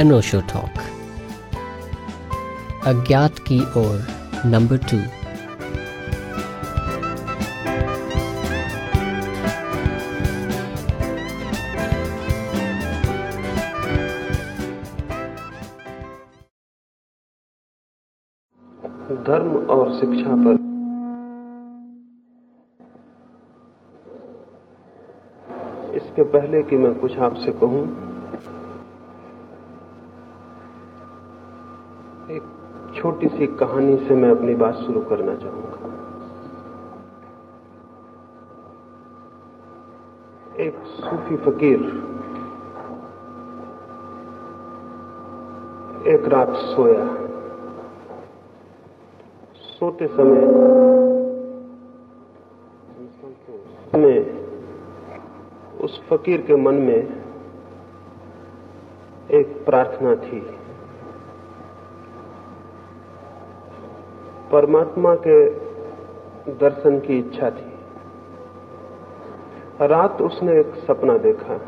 अनोशो talk अज्ञात की ओर number two धर्म और शिक्षा पर। इसके पहले कि मैं कुछ आपसे कहूँ छोटी सी कहानी से मैं अपनी बात शुरू करना चाहूँगा। एक सूफी फकीर एक रात सोया। सोते समय में उस फकीर के मन में एक प्रार्थना थी। परमात्मा के दर्शन की इच्छा थी। रात उसने एक सपना देखा।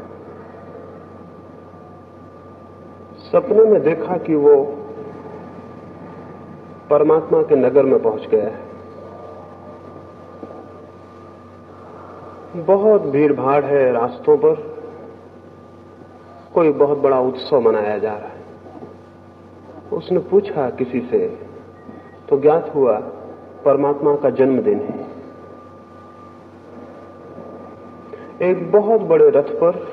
सपने में देखा कि वो परमात्मा के नगर में पहुँच गया है। बहुत भीड़ भाड़ है रास्तों पर। कोई बहुत बड़ा उत्सव मनाया जा रहा है। उसने पूछा किसी से तो ज्ञात हुआ परमात्मा का जन्मदिन है। एक बहुत बड़े रथ पर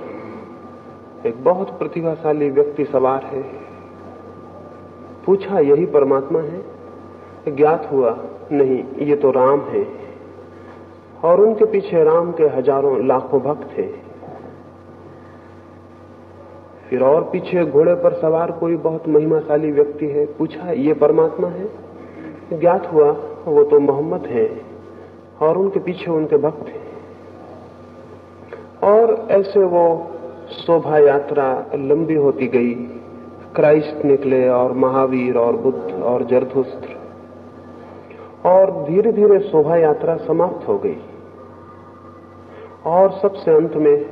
एक बहुत प्रतिभाशाली व्यक्ति सवार है। पूछा, यही परमात्मा है? ज्ञात हुआ, नहीं, ये तो राम है। और उनके पीछे राम के हज़ारों लाखों भक्त थे। फिर और पीछे घोड़े पर सवार कोई बहुत महिमाशाली व्यक्ति है, पूछा, ये परमात्मा है? ज्ञात हुआ, वो तो मोहम्मद है, और उनके पीछे उनके भक्त हैं। और ऐसे वो शोभा यात्रा लंबी होती गई, क्राइस्ट निकले और महावीर और बुद्ध और जरथुस्त्र और धीरे धीरे शोभा यात्रा समाप्त हो गई। और सबसे अंत में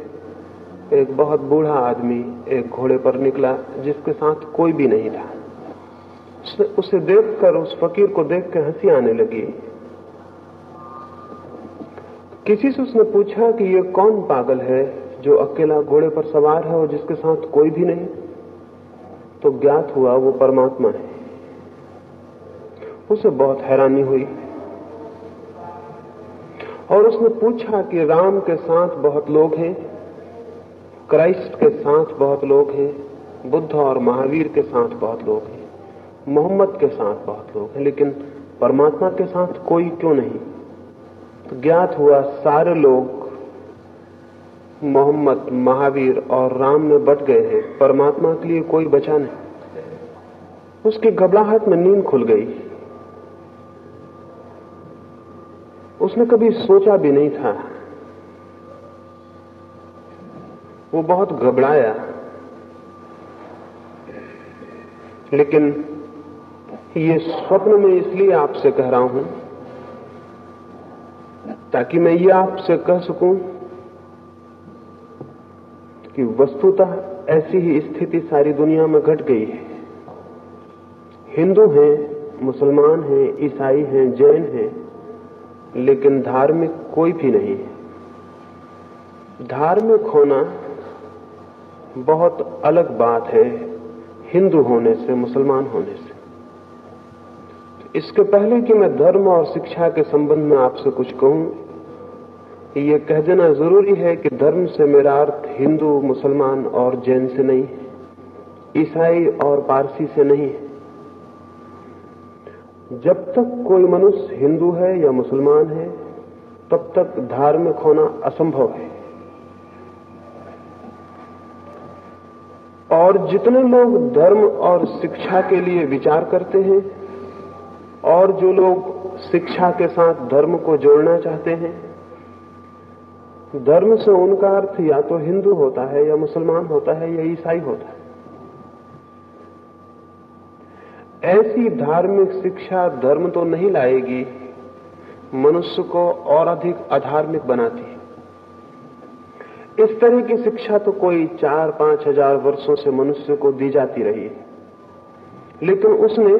एक बहुत बूढ़ा आदमी एक घोड़े पर निकला, जिसके साथ कोई भी नहीं था। उसे देखकर, उस फकीर को देख के हँसी आने लगी। किसी से उसने पूछा कि ये कौन पागल है जो अकेला घोड़े पर सवार है और जिसके साथ कोई भी नहीं? तो ज्ञात हुआ वो परमात्मा है। उसे बहुत हैरानी हुई। और उसने पूछा कि राम के साथ बहुत लोग हैं, क्राइस्ट के साथ बहुत लोग हैं, बुद्ध और महावीर के साथ बहुत लोग हैं। मोहम्मद के साथ बहुत लोग हैं, लेकिन परमात्मा के साथ कोई क्यों नहीं? तो ज्ञात हुआ, सारे लोग मोहम्मद, महावीर और राम में बट गए हैं। परमात्मा के लिए कोई बचा नहीं। उसकी घबराहट में नींद खुल गई। उसने कभी सोचा भी नहीं था। वो बहुत घबराया। लेकिन ये स्वप्न में इसलिए आपसे कह रहा हूँ, ताकि मैं ये आपसे कह सकूँ कि वस्तुतः ऐसी ही स्थिति सारी दुनिया में घट गई है। हिंदू हैं, मुसलमान हैं, ईसाई हैं, जैन हैं, लेकिन धार्मिक कोई भी नहीं है। धार्मिक होना बहुत अलग बात है, हिंदू होने से, मुसलमान होने से। इसके पहले कि मैं धर्म और शिक्षा के संबंध में आपसे कुछ कहूँ ये कह देना ज़रूरी है कि धर्म से मेरा अर्थ हिंदू, मुसलमान और जैन से नहीं है, ईसाई और पारसी से नहीं है। जब तक कोई मनुष्य हिंदू है या मुसलमान है, तब तक धार्मिक होना असंभव है। और जितने लोग धर्म और शिक्षा के लिए विचार करते हैं और जो लोग शिक्षा के साथ धर्म को जोड़ना चाहते हैं धर्म से उनका अर्थ या तो हिंदू होता है या मुसलमान होता है या ईसाई होता है। ऐसी धार्मिक शिक्षा धर्म तो नहीं लाएगी, मनुष्य को और अधिक अधार्मिक बनाती है। इस तरह की शिक्षा तो कोई चार पाँच हज़ार वर्षों से मनुष्य को दी जाती रही है, लेकिन उसने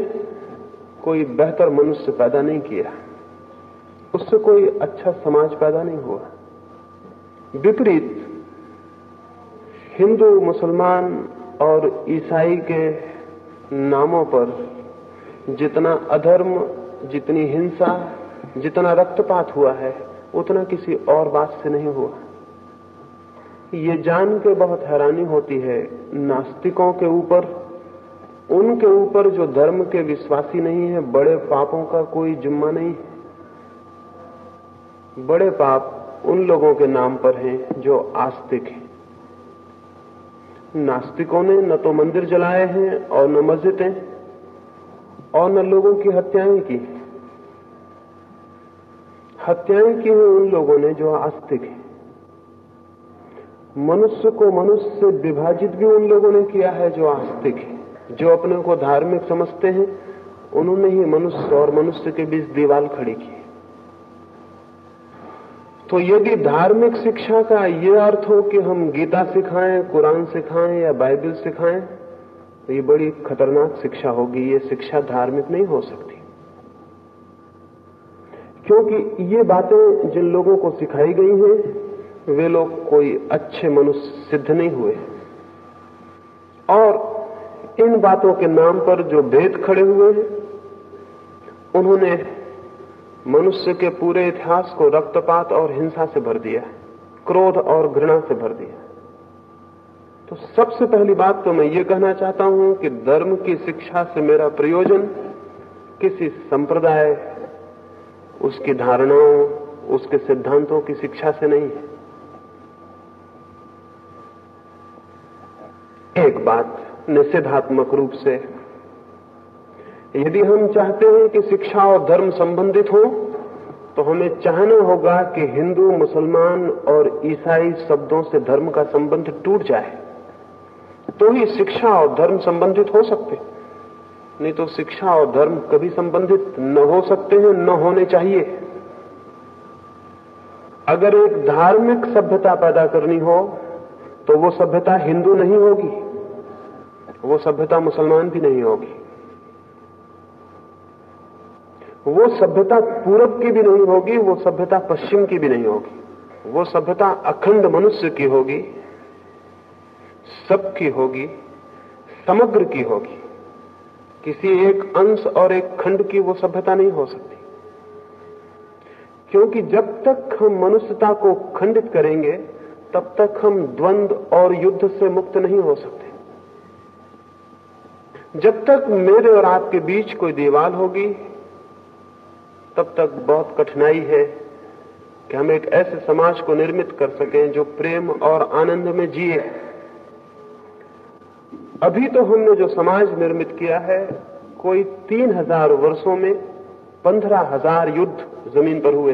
कोई बेहतर मनुष्य पैदा नहीं किया। उससे कोई अच्छा समाज पैदा नहीं हुआ। विपरीत, हिंदू, मुसलमान और ईसाई के नामों पर जितना अधर्म, जितनी हिंसा, जितना रक्तपात हुआ है, उतना किसी और बात से नहीं हुआ। ये जान के बहुत हैरानी होती है नास्तिकों के ऊपर उनके ऊपर जो धर्म के विश्वासी नहीं है, बड़े पापों का कोई जुम्मा नहीं है। बड़े पाप उन लोगों के नाम पर हैं जो आस्तिक हैं। नास्तिकों ने न तो मंदिर जलाए हैं और न मस्जिदें और न लोगों की हत्याएँ की हत्याएँ की हैं उन लोगों ने जो आस्तिक हैं। मनुष्य को मनुष्य से विभाजित भी उन लोगों ने किया है जो आस्तिक है। जो अपने को धार्मिक समझते हैं, उन्होंने ही मनुष्य और मनुष्य के बीच दीवार खड़ी की तो यदि धार्मिक शिक्षा का यह अर्थ हो कि हम गीता सिखाएँ, कुरान सिखाएँ या बाइबल सिखाएँ तो ये बड़ी खतरनाक शिक्षा होगी, ये शिक्षा धार्मिक नहीं हो सकती। क्योंकि ये बातें जिन लोगों को सिखाई गई हैं, वे लोग कोई अच्छे मनुष्य सिद्ध नहीं हुए। और इन बातों के नाम पर जो भेद खड़े हुए हैं, उन्होंने मनुष्य के पूरे इतिहास को रक्तपात और हिंसा से भर दिया क्रोध और घृणा से भर दिया तो सबसे पहली बात तो मैं ये कहना चाहता हूँ कि धर्म की शिक्षा से मेरा प्रयोजन, किसी संप्रदाय, उसकी धारणाओं, उसके सिद्धांतों की शिक्षा से नहीं है। एक बात निषेधात्मक रूप से। यदि हम चाहते हैं कि शिक्षा और धर्म संबंधित हो तो हमें चाहना होगा कि हिंदू, मुसलमान और ईसाई शब्दों से धर्म का संबंध टूट जाए। तो ही शिक्षा और धर्म संबंधित हो सकते। नहीं तो शिक्षा और धर्म कभी संबंधित न हो सकते हैं, न होने चाहिए। अगर एक धार्मिक सभ्यता पैदा करनी हो तो वो सभ्यता हिंदू नहीं होगी। वो सभ्यता मुसलमान भी नहीं होगी। वो सभ्यता पूरब की भी नहीं होगी, वो सभ्यता पश्चिम की भी नहीं होगी। वो सभ्यता अखंड मनुष्य की होगी सबकी होगी, समग्र की होगी। किसी एक अंश और एक खंड की वो सभ्यता नहीं हो सकती। क्योंकि जब तक हम मनुष्यता को खंडित करेंगे, तब तक हम द्वंद और युद्ध से मुक्त नहीं हो सकते। जब तक मेरे और आपके बीच कोई दीवार होगी, तब तक बहुत कठिनाई है कि हम एक ऐसे समाज को निर्मित कर सकें जो प्रेम और आनंद में जिए। अभी तो हमने जो समाज निर्मित किया है, कोई तीन हज़ार वर्षों में पंद्रह हज़ार युद्ध ज़मीन पर हुए।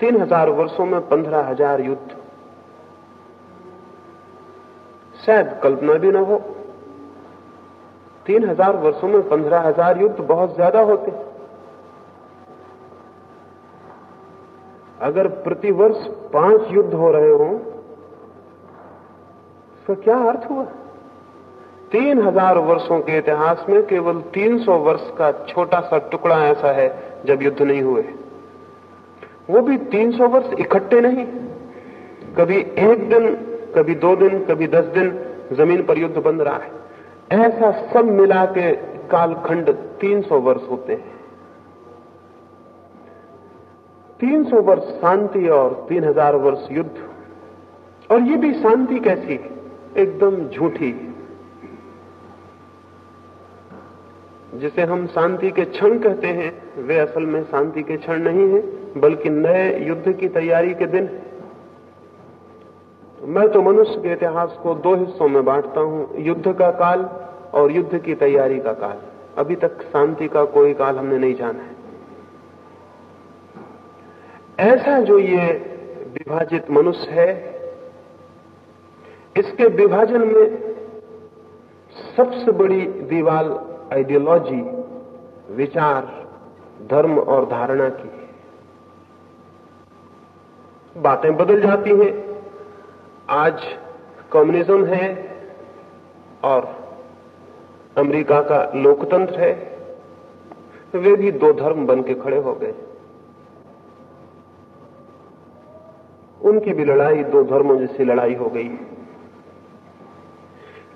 तीन हज़ार वर्षों में पंद्रह हज़ार युद्ध। शायद कल्पना भी ना हो। तीन हज़ार वर्षो में पंद्रह हज़ार युद्ध बहुत ज़्यादा होते अगर प्रतिवर्ष पाँच युद्ध हो रहे हो तो क्या अर्थ हुआ? तीन हज़ार वर्षों के इतिहास में केवल तीन सौ वर्ष का छोटा सा टुकड़ा ऐसा है जब युद्ध नहीं हुए। वो भी तीन सौ वर्ष इकट्ठे नहीं। कभी एक दिन, कभी दो दिन, कभी दस दिन ज़मीन पर युद्ध बंद रहा है। ऐसा सब मिला के कालखंड तीन सौ वर्ष होते हैं। तीन सौ वर्ष शांति और तीन हज़ार वर्ष युद्ध। और ये भी शांति कैसी? एकदम झूठी। जिसे हम शांति के क्षण कहते हैं, वे असल में शांति के क्षण नहीं है, बल्कि नए युद्ध की तैयारी के दिन मैं तो मनुष्य के इतिहास को दो हिस्सों में बांटता हूँ, युद्ध का काल और युद्ध की तैयारी का काल। अभी तक शांति का कोई काल हमने नहीं जाना है। ऐसा जो ये विभाजित मनुष्य है, इसके विभाजन में सबसे बड़ी दीवाल आइडियोलॉजी विचार, धर्म और धारणा की बातें बदल जाती हैं। आज कम्युनिज्म है और अमेरिका का लोकतंत्र है। वे भी दो धर्म बन के खड़े हो गए। उनकी भी लड़ाई दो धर्मों जैसी लड़ाई हो गई।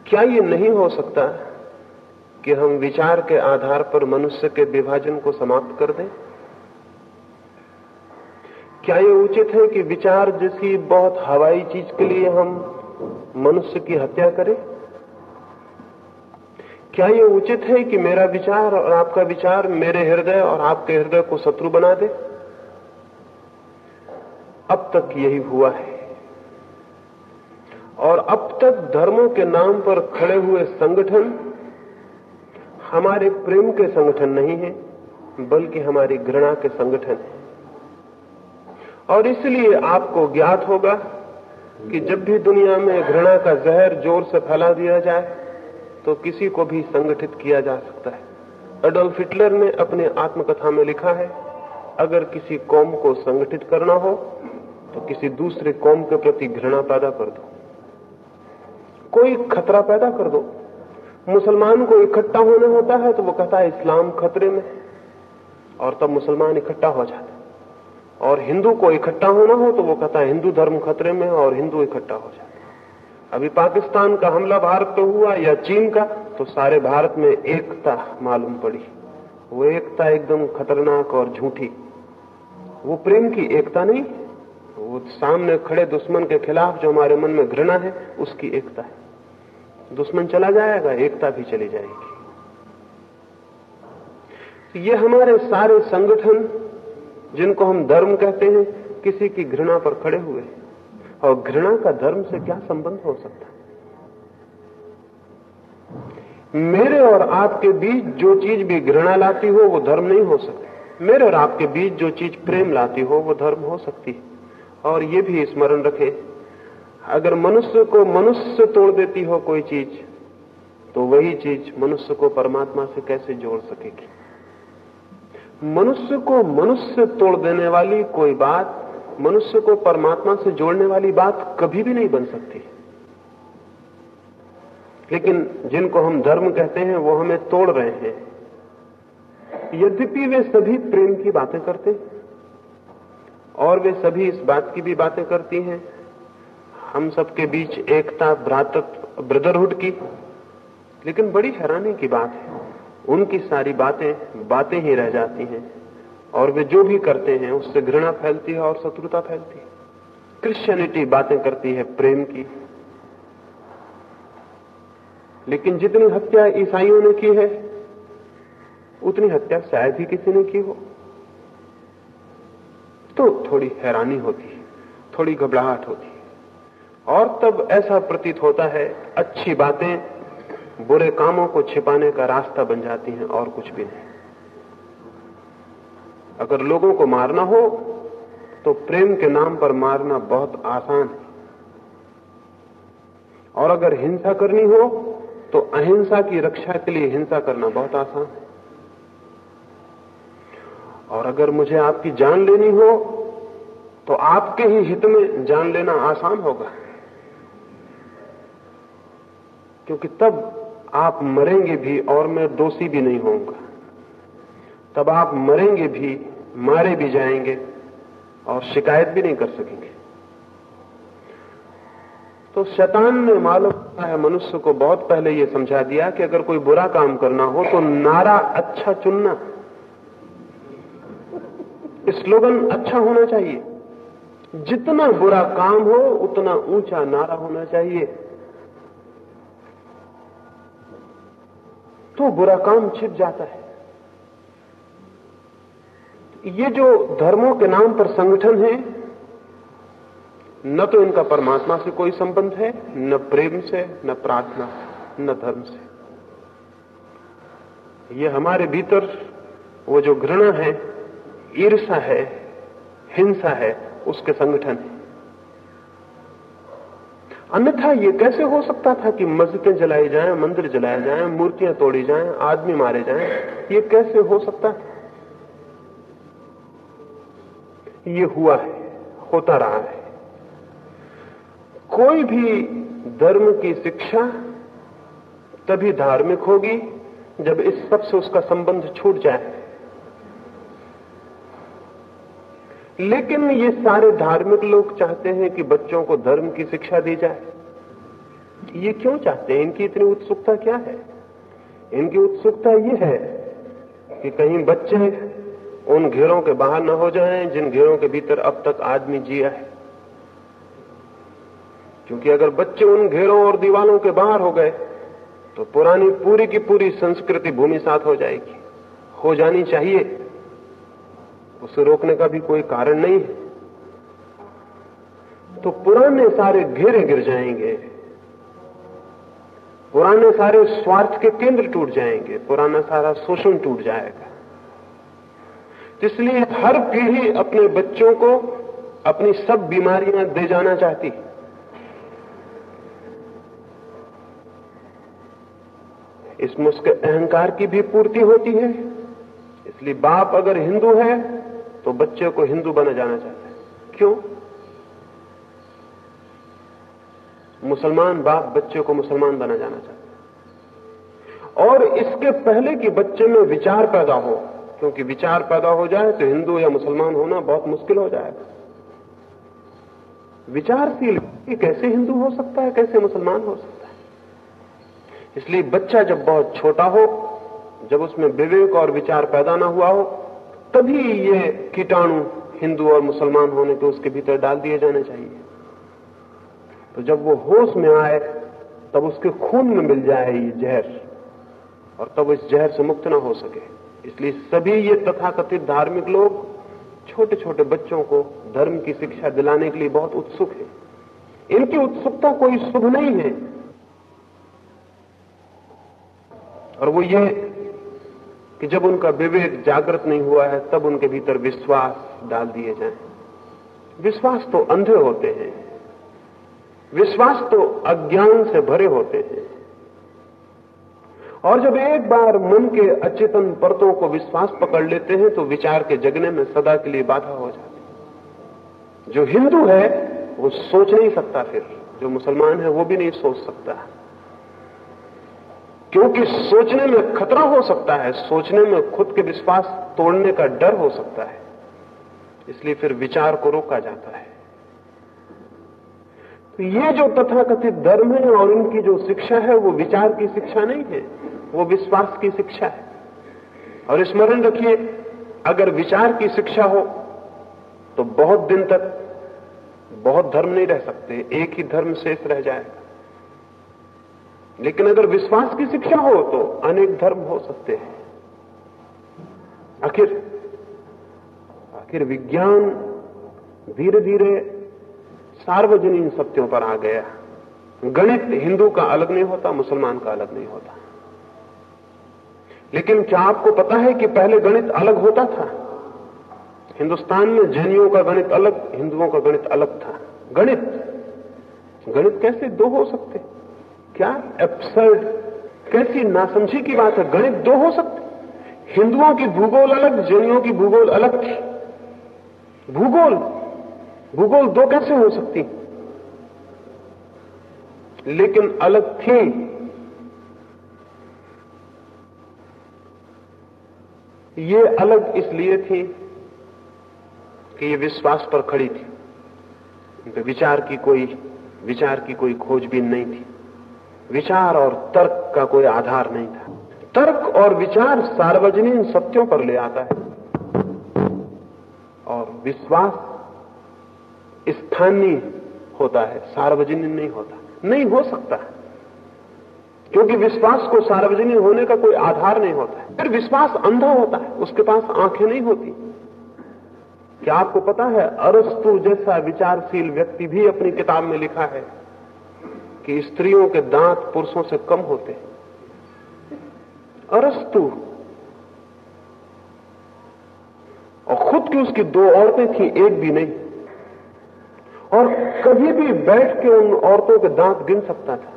क्या ये नहीं हो सकता कि हम विचार के आधार पर मनुष्य के विभाजन को समाप्त कर दें? क्या ये उचित है कि विचार जैसी बहुत हवाई चीज़ के लिए हम मनुष्य की हत्या करें? क्या ये उचित है कि मेरा विचार और आपका विचार मेरे हृदय और आपके हृदय को शत्रु बना दे? अब तक यही हुआ है। और अब तक धर्मों के नाम पर खड़े हुए संगठन हमारे प्रेम के संगठन नहीं है, बल्कि हमारी घृणा के संगठन है। और इसलिए आपको ज्ञात होगा कि जब भी दुनिया में घृणा का जहर ज़ोर से फैला दिया जाए तो किसी को भी संगठित किया जा सकता है। अडोल्फ हिटलर ने अपने आत्मकथा में लिखा है, अगर किसी कौम को संगठित करना हो तो किसी दूसरे कौम के प्रति घृणा पैदा कर दो। कोई खतरा पैदा कर दो। मुसलमान को इकट्ठा होना होता है तो वो कहता है, इस्लाम खतरे में और तब मुसलमान इकट्ठा हो जाता और हिंदू को इकट्ठा होना हो तो वो कहता है, हिंदू धर्म खतरे में और हिंदू इकट्ठा हो जाता अभी पाकिस्तान का हमला भारत पे हुआ या चीन का तो सारे भारत में एकता मालूम पड़ी। वो एकता एकदम खतरनाक और झूठी। वो प्रेम की एकता नहीं, वो सामने खड़े दुश्मन के खिलाफ जो हमारे मन में घृणा है, उसकी एकता है। दुश्मन चला जाएगा, एकता भी चली जाएगी। ये हमारे सारे संगठन जिनको हम धर्म कहते हैं, किसी की घृणा पर खड़े हुए और घृणा का धर्म से क्या संबंध हो सकता मेरे और आपके बीच जो चीज़ भी घृणा लाती हो, वो धर्म नहीं हो सकती। मेरे और आपके बीच जो चीज़ प्रेम लाती हो, वो धर्म हो सकती है। और ये भी स्मरण रखें, अगर मनुष्य को मनुष्य से तोड़ देती हो कोई चीज़ तो वही चीज़ मनुष्य को परमात्मा से कैसे जोड़ सकेगी? मनुष्य को मनुष्य तोड़ देने वाली कोई बात, मनुष्य को परमात्मा से जोड़ने वाली बात कभी भी नहीं बन सकती। लेकिन जिनको हम धर्म कहते हैं, वो हमें तोड़ रहे हैं। यद्यपि वे सभी प्रेम की बातें करते और वे सभी इस बात की भी बातें करती हैं, हम सबके बीच एकता, भ्रातृत्व, ब्रदरहुड की। लेकिन बड़ी हैरानी की बात है उनकी सारी बातें बातें ही रह जाती हैं। और वे जो भी करते हैं, उससे घृणा फैलती है और शत्रुता फैलती है। क्रिश्चियनिटी बातें करती है प्रेम की। लेकिन जितनी हत्या ईसाइयों ने की है, उतनी हत्या शायद ही किसी ने की हो। तो थोड़ी हैरानी होती है, थोड़ी घबराहट होती है। और तब ऐसा प्रतीत होता है, अच्छी बातें बुरे कामों को छिपाने का रास्ता बन जाती हैं और कुछ भी नहीं। अगर लोगों को मारना हो तो प्रेम के नाम पर मारना बहुत आसान है। और अगर हिंसा करनी हो तो अहिंसा की रक्षा के लिए हिंसा करना बहुत आसान है। और अगर मुझे आपकी जान लेनी हो तो आपके ही हित में जान लेना आसान होगा। क्योंकि तब आप मरेंगे भी और मैं दोषी भी नहीं होऊँगा। तब आप मरेंगे भी, मारे भी जाएँगे और शिकायत भी नहीं कर सकेंगे। तो शैतान ने मालूम है, मनुष्य को बहुत पहले यह समझा दिया कि अगर कोई बुरा काम करना हो तो नारा अच्छा चुनना। स्लोगन अच्छा होना चाहिए। जितना बुरा काम हो, उतना ऊँचा नारा होना चाहिए। तो बुरा काम छिप जाता है। ये जो धर्मों के नाम पर संगठन है, न तो इनका परमात्मा से कोई संबंध है, न प्रेम से, न प्रार्थना, न धर्म से। ये हमारे भीतर वो जो घृणा है ईर्षा है, हिंसा है, उसके संगठन है। अन्यथा ये कैसे हो सकता था कि मस्जिदें जलाई जाएँ, मंदिर जलाए जाएँ, मूर्तियाँ तोड़ी जाएँ, आदमी मारे जाएँ, ये कैसे हो सकता? था ये हुआ है होता रहा है। कोई भी धर्म की शिक्षा तभी धार्मिक होगी जब इस सबसे उसका संबंध छूट जाए। लेकिन ये सारे धार्मिक लोग चाहते हैं कि बच्चों को धर्म की शिक्षा दी जाए। ये क्यों चाहते हैं? इनकी इतनी उत्सुकता क्या है? इनकी उत्सुकता ये है कि कहीं बच्चे उन घेरों के बाहर न हो जाएँ, जिन घेरों के भीतर अब तक आदमी जिया है। क्योंकि अगर बच्चे उन घेरों और दीवालों के बाहर हो गए तो पुरानी पूरी की पूरी संस्कृति भूमि साथ हो जाएगी। हो जानी चाहिए। उसे रोकने का भी कोई कारण नहीं है। तो पुराने सारे घेरे गिर जाएँगे। पुराने सारे स्वार्थ के केंद्र टूट जाएँगे। पुराना सारा शोषण टूट जाएगा। इसलिए हर पीढ़ी अपने बच्चों को अपनी सब बीमारियाँ दे जाना चाहती इसमें उसके अहंकार की भी पूर्ति होती है। इसलिए बाप अगर हिंदू है तो बच्चे को हिंदू बना जाना चाहता है। क्यों? मुसलमान बाप बच्चे को मुसलमान बना जाना चाहता है। और इसके पहले कि बच्चे में विचार पैदा हो, क्योंकि विचार पैदा हो जाए तो हिंदू या मुसलमान होना बहुत मुश्किल हो जाएगा। विचारशील कैसे हिंदू हो सकता है, कैसे मुसलमान हो सकता है? इसलिए बच्चा जब बहुत छोटा हो, जब उसमें विवेक और विचार पैदा ना हुआ हो तभी ये कीटाणु हिंदू और मुसलमान होने के उसके भीतर डाल दिए जाने चाहिए। तो जब वो होश में आए, तब उसके खून में मिल जाए ये जहर, और तब इस जहर से मुक्त ना हो सके। इसलिए सभी ये तथाकथित धार्मिक लोग छोटे छोटे बच्चों को धर्म की शिक्षा दिलाने के लिए बहुत उत्सुक है। इनकी उत्सुकता कोई शुभ नहीं है। और वो ये कि जब उनका विवेक जागृत नहीं हुआ है, तब उनके भीतर विश्वास डाल दिए जाए। विश्वास तो अंधे होते हैं। विश्वास तो अज्ञान से भरे होते हैं। और जब एक बार मन के अचेतन परतों को विश्वास पकड़ लेते हैं तो विचार के जगने में सदा के लिए बाधा हो जाती जो हिंदू है, वो सोच नहीं सकता फिर। जो मुसलमान है, वो भी नहीं सोच सकता। क्योंकि सोचने में खतरा हो सकता है, सोचने में खुद के विश्वास तोड़ने का डर हो सकता है। इसलिए फिर विचार को रोका जाता है। तो ये जो तथाकथित धर्म है और इनकी जो शिक्षा है, वो विचार की शिक्षा नहीं है, वो विश्वास की शिक्षा है। और स्मरण रखिए, अगर विचार की शिक्षा हो तो बहुत दिन तक बहुत धर्म नहीं रह सकते, एक ही धर्म शेष रह जाएगा लेकिन अगर विश्वास की शिक्षा हो तो अनेक धर्म हो सकते हैं। आखिर आखिर विज्ञान धीरे धीरे सार्वजनीन सत्यों पर आ गया। गणित हिंदू का अलग नहीं होता, मुसलमान का अलग नहीं होता। लेकिन क्या आपको पता है कि पहले गणित अलग होता था? हिंदुस्तान में जैनियों का गणित अलग, हिंदुओं का गणित अलग था। गणित गणित कैसे दो हो सकते? क्या एब्सर्ड कैसी नासमझी की बात है? गणित दो हो सकते। हिंदुओं की भूगोल अलग, जैनियों की भूगोल अलग। थी भूगोल? भूगोल दो कैसे हो सकती? लेकिन अलग थी। ये अलग इसलिए थी कि ये विश्वास पर खड़ी थी। विचार की कोई, विचार की कोई खोजबीन नहीं थी। विचार और तर्क का कोई आधार नहीं था। तर्क और विचार सार्वजनिक सत्यों पर ले आता है। और विश्वास स्थानीय होता है सार्वजनिक नहीं होता। नहीं हो सकता क्योंकि विश्वास को सार्वजनिक होने का कोई आधार नहीं होता है। फिर विश्वास अंधा होता है, उसके पास आँखें नहीं होती। क्या आपको पता है, अरस्तु जैसा विचारशील व्यक्ति भी अपनी किताब में लिखा है कि स्त्रियों के दांत पुरुषों से कम होते अरस्तु। और खुद की उसकी दो औरतें थी, एक भी नहीं। और कभी भी बैठ के उन औरतों के दांत गिन सकता था।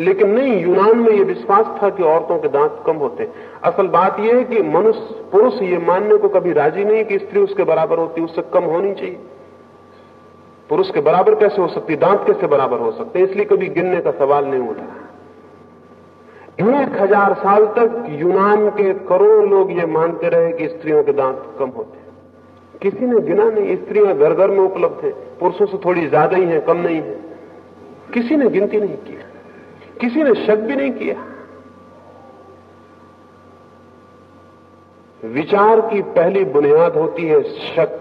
लेकिन नहीं, यूनान में यह विश्वास था कि औरतों के दांत कम होते। असल बात यह है कि मनुष्य, पुरुष ये मानने को कभी राज़ी नहीं कि स्त्री उसके बराबर होती, उससे कम होनी चाहिए। पुरुष के बराबर कैसे हो सकती? दांत कैसे बराबर हो सकते? इसलिए कभी गिनने का सवाल नहीं उठा। एक हज़ार साल तक यूनान के करोड़ों लोग ये मानते रहे कि स्त्रियों के दांत कम होते हैं। किसी ने गिना नहीं, स्त्रियाँ घर घर में उपलब्ध है। पुरुषों से थोड़ी ज़्यादा ही है, कम नहीं है। किसी ने गिनती नहीं किया किसी ने शक भी नहीं किया। विचार की पहली बुनियाद होती है शक,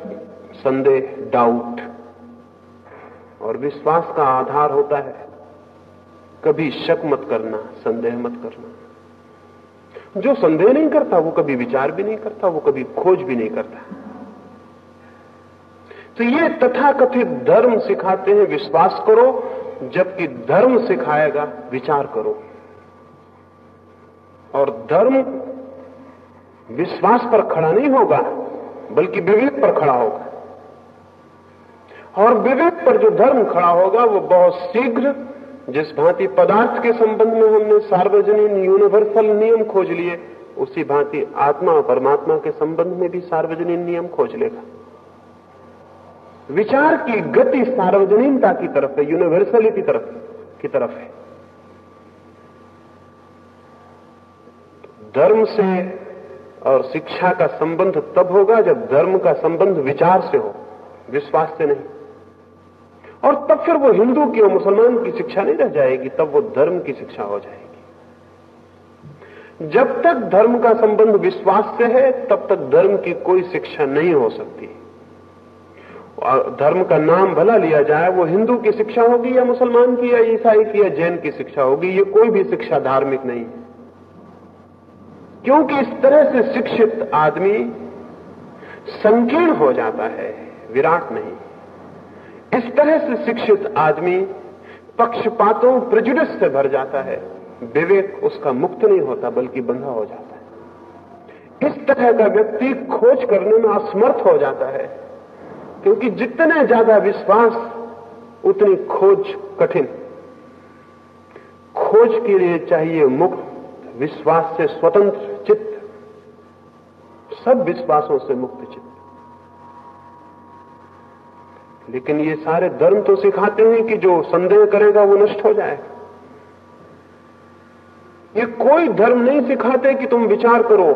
संदेह डाउट और विश्वास का आधार होता है। कभी शक मत करना, संदेह मत करना। जो संदेह नहीं करता, वो कभी विचार भी नहीं करता, वो कभी खोज भी नहीं करता। तो ये तथाकथित धर्म सिखाते हैं, विश्वास करो, जबकि धर्म सिखाएगा, विचार करो। और धर्म विश्वास पर खड़ा नहीं होगा, बल्कि विवेक पर खड़ा होगा। और विवेक पर जो धर्म खड़ा होगा, वो बहुत शीघ्र जिस भांति पदार्थ के संबंध में हमने सार्वजनिक यूनिवर्सल नियम खोज लिए, उसी भांति आत्मा और परमात्मा के संबंध में भी सार्वजनिक नियम खोज लेगा। विचार की गति सार्वजनीनता की तरफ़ है यूनिवर्सलिटी तरफ़ की तरफ़ है। धर्म से और शिक्षा का संबंध तब होगा जब धर्म का संबंध विचार से हो, विश्वास से नहीं। और तब फिर वो हिंदू की और मुसलमान की शिक्षा नहीं रह जाएगी, तब वो धर्म की शिक्षा हो जाएगी। जब तक धर्म का संबंध विश्वास से है, तब तक धर्म की कोई शिक्षा नहीं हो सकती। धर्म का नाम भला लिया जाए, वो हिंदू की शिक्षा होगी या मुसलमान की, या ईसाई की, या जैन की शिक्षा होगी, ये कोई भी शिक्षा धार्मिक नहीं। क्योंकि इस तरह से शिक्षित आदमी संकीर्ण हो जाता है, विराट नहीं। इस तरह से शिक्षित आदमी पक्षपातों प्रेजुडिस से भर जाता है। विवेक उसका मुक्त नहीं होता, बल्कि बंधा हो जाता है। इस तरह का व्यक्ति खोज करने में असमर्थ हो जाता है, क्योंकि जितने ज़्यादा विश्वास, उतनी खोज कठिन। खोज के लिए चाहिए मुक्त, विश्वास से स्वतंत्र चित्त। सब विश्वासों से मुक्त चित्त। लेकिन ये सारे धर्म तो सिखाते हैं कि जो संदेह करेगा वो नष्ट हो जाएगा ये कोई धर्म नहीं सिखाते कि तुम विचार करो।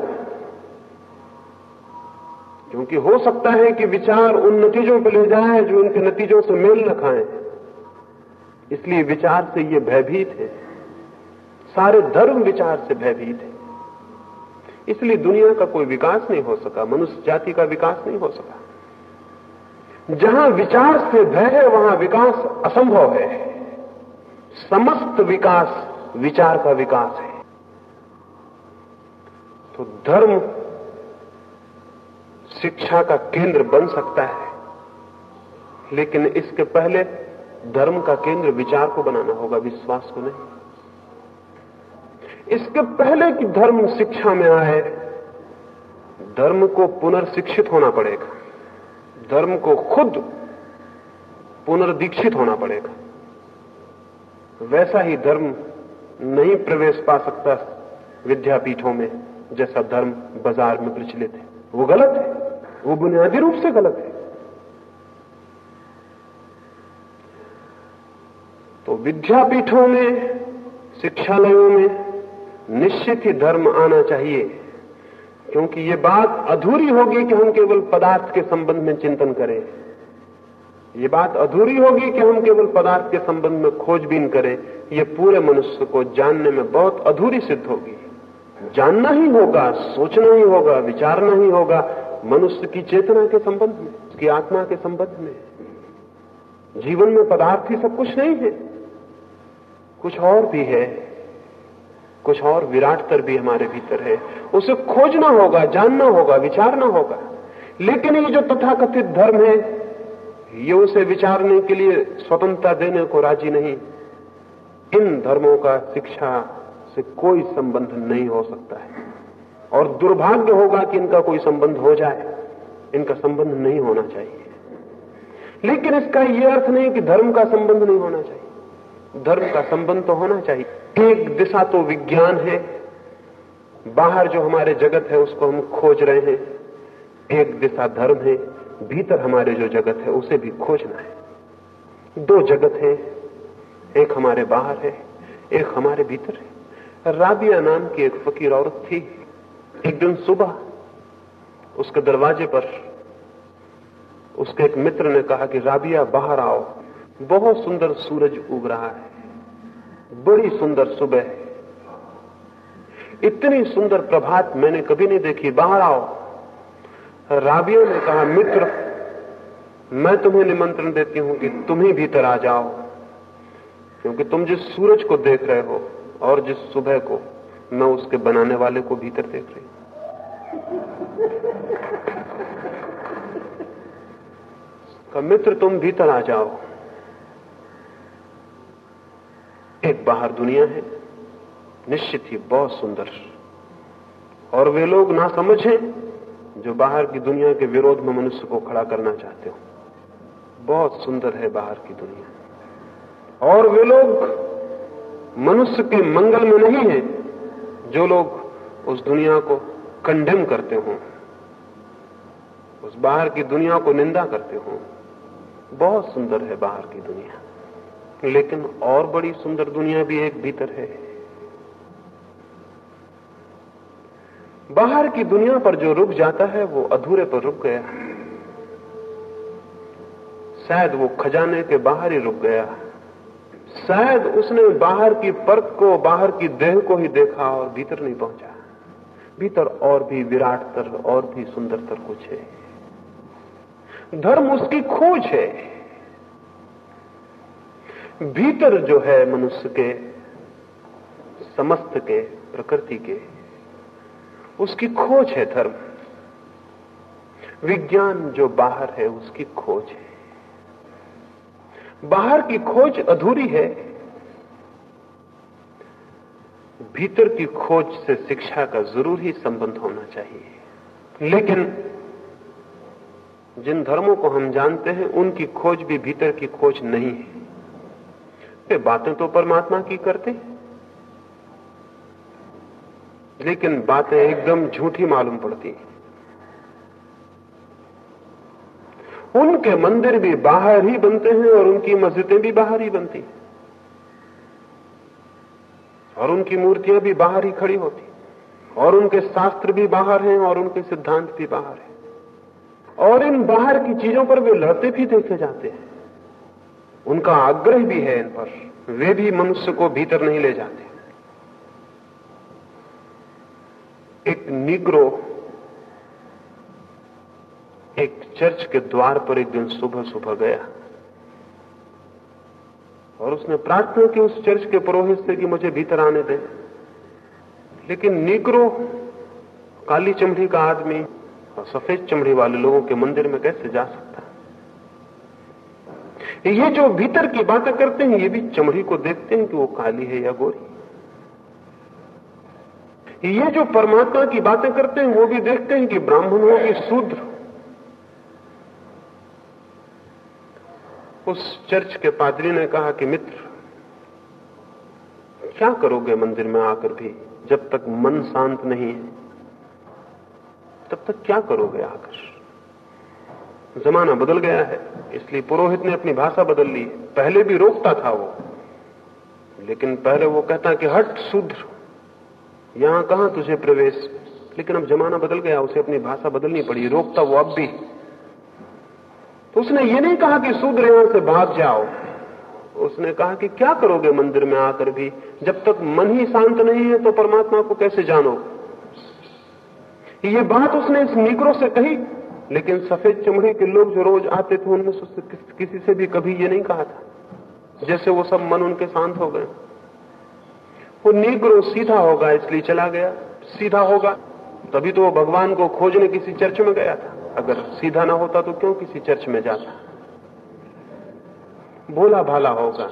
क्योंकि हो सकता है कि विचार उन नतीजों पर ले जाए जो उनके नतीजों से मेल न खाएँ। इसलिए विचार से ये भयभीत है। सारे धर्म विचार से भयभीत है। इसलिए दुनिया का कोई विकास नहीं हो सका, मनुष्य जाति का विकास नहीं हो सका। जहाँ विचार से भय है, वहाँ विकास असंभव है। समस्त विकास विचार का विकास है। तो धर्म शिक्षा का केंद्र बन सकता है, लेकिन इसके पहले धर्म का केंद्र विचार को बनाना होगा, विश्वास को नहीं। इसके पहले कि धर्म शिक्षा में आए, धर्म को पुनर्शिक्षित होना पड़ेगा। धर्म को खुद पुनर्दीक्षित होना पड़ेगा। वैसा ही धर्म नहीं प्रवेश पा सकता विद्यापीठों में, जैसा धर्म बाज़ार में प्रचलित है। वो गलत है। वो बुनियादी रूप से गलत है। तो विद्यापीठों में, शिक्षालयों में निश्चित ही धर्म आना चाहिए। क्योंकि ये बात अधूरी होगी कि हम केवल पदार्थ के संबंध में चिंतन करें। ये बात अधूरी होगी कि हम केवल पदार्थ के संबंध में खोजबीन करें। ये पूरे मनुष्य को जानने में बहुत अधूरी सिद्ध होगी। जानना ही होगा, सोचना ही होगा, विचारना ही होगा मनुष्य की चेतना के संबंध में, उसकी आत्मा के संबंध में। जीवन में पदार्थ ही सब कुछ नहीं है। कुछ और भी है। कुछ और विराटतर भी हमारे भीतर है। उसे खोजना होगा, जानना होगा, विचारना होगा। लेकिन ये जो तथाकथित धर्म है, ये उसे विचारने के लिए स्वतंत्रता देने को राज़ी नहीं। इन धर्मों का शिक्षा से कोई संबंध नहीं हो सकता है। और दुर्भाग्य होगा कि इनका कोई संबंध हो जाए। इनका संबंध नहीं होना चाहिए। लेकिन इसका यह अर्थ नहीं कि धर्म का संबंध नहीं होना चाहिए। धर्म का संबंध तो होना चाहिए। एक दिशा तो विज्ञान है। बाहर जो हमारे जगत है, उसको हम खोज रहे हैं। एक दिशा धर्म है। भीतर हमारे जो जगत है, उसे भी खोजना है। दो जगत है। एक हमारे बाहर है, एक हमारे भीतर है। राबिया नाम की एक फकीर औरत थी। एक दिन सुबह उसके दरवाजे पर उसके एक मित्र ने कहा कि, राबिया, बाहर आओ। बहुत सुंदर सूरज उग रहा है। बड़ी सुंदर सुबह है। इतनी सुंदर प्रभात मैंने कभी नहीं देखी। बाहर आओ। राबिया ने कहा, मित्र, मैं तुम्हें निमंत्रण देती हूँ कि तुम ही भीतर आ जाओ, क्योंकि तुम जिस सूरज को देख रहे हो और जिस सुबह को मैं उसके बनाने वाले को भीतर देख रही का मित्र, तुम भीतर आ जाओ। एक बाहर दुनिया है। निश्चित ही बहुत सुंदर। और वे लोग ना समझें जो बाहर की दुनिया के विरोध में मनुष्य को खड़ा करना चाहते हो। बहुत सुंदर है बाहर की दुनिया। और वे लोग मनुष्य के मंगल में नहीं है जो लोग उस दुनिया को कंडेम करते हो। उस बाहर की दुनिया को निंदा करते हो। बहुत सुंदर है बाहर की दुनिया। लेकिन और बड़ी सुंदर दुनिया भी एक भीतर है। बाहर की दुनिया पर जो रुक जाता है, वो अधूरे पर रुक गया। शायद वो खजाने के बाहर ही रुक गया। शायद उसने बाहर की परत को, बाहर की देह को ही देखा और भीतर नहीं पहुँचा। भीतर और भी विराटतर और भी सुंदरतर कुछ है। धर्म उसकी खोज है। भीतर जो है मनुष्य के, समस्त के, प्रकृति के, उसकी खोज है धर्म। विज्ञान जो बाहर है, उसकी खोज है। बाहर की खोज अधूरी है। भीतर की खोज से शिक्षा का ज़रूर ही संबंध होना चाहिए। लेकिन जिन धर्मों को हम जानते हैं, उनकी खोज भी भीतर की खोज नहीं है। वे बातें तो परमात्मा की करते हैं। लेकिन बातें एकदम झूठी मालूम पड़ती उनके मंदिर भी बाहर ही बनते हैं और उनकी मस्जिदें भी बाहर ही बनती और उनकी मूर्तियाँ भी बाहर ही खड़ी होती और उनके शास्त्र भी बाहर हैं और उनके सिद्धांत भी बाहर हैं। और इन बाहर की चीज़ों पर वे लड़ते भी देखे जाते हैं। उनका आग्रह भी है इन पर। वे भी मनुष्य को भीतर नहीं ले जाते। एक निग्रो एक चर्च के द्वार पर एक दिन सुबह सुबह गया। और उसने प्रार्थना की उस चर्च के पुरोहित से कि मुझे भीतर आने दे। लेकिन निग्रो, काली चमड़ी का आदमी और सफ़ेद चमड़ी वाले लोगों के मंदिर में कैसे जा सकता? ये जो भीतर की बातें करते हैं, ये भी चमड़ी को देखते हैं कि वो काली है या गोरी। ये जो परमात्मा की बातें करते हैं, वो भी देखते हैं कि ब्राह्मण हो कि शूद्र उस चर्च के पादरी ने कहा कि मित्र, क्या करोगे मंदिर में आकर भी, जब तक मन शांत नहीं है? तब तक क्या करोगे आकर? जमाना बदल गया है। इसलिए पुरोहित ने अपनी भाषा बदल ली। पहले भी रोकता था वो। लेकिन पहले वो कहता कि, हट, शूद्र। यहाँ कहा तुझे प्रवेश? लेकिन अब जमाना बदल गया, उसे अपनी भाषा बदलनी पड़ी। रोकता वो अब भी। तो उसने ये नहीं कहा कि, शूद्र, यहाँ से भाग जाओ। उसने कहा कि, क्या करोगे मंदिर में आकर भी? जब तक मन ही शांत नहीं है तो परमात्मा को कैसे जानो? ये बात उसने इस निगरों से कही। लेकिन सफ़ेद चमड़े के लोग जो रोज आते थे, उनमें से किसी से भी कभी ये नहीं कहा था। जैसे वो सब मन उनके शांत हो गए। वो नीग्रो सीधा होगा, इसलिए चला गया। सीधा होगा। तभी तो वो भगवान को खोजने किसी चर्च में गया था। अगर सीधा ना होता तो क्यों किसी चर्च में जाता? भोला भाला होगा।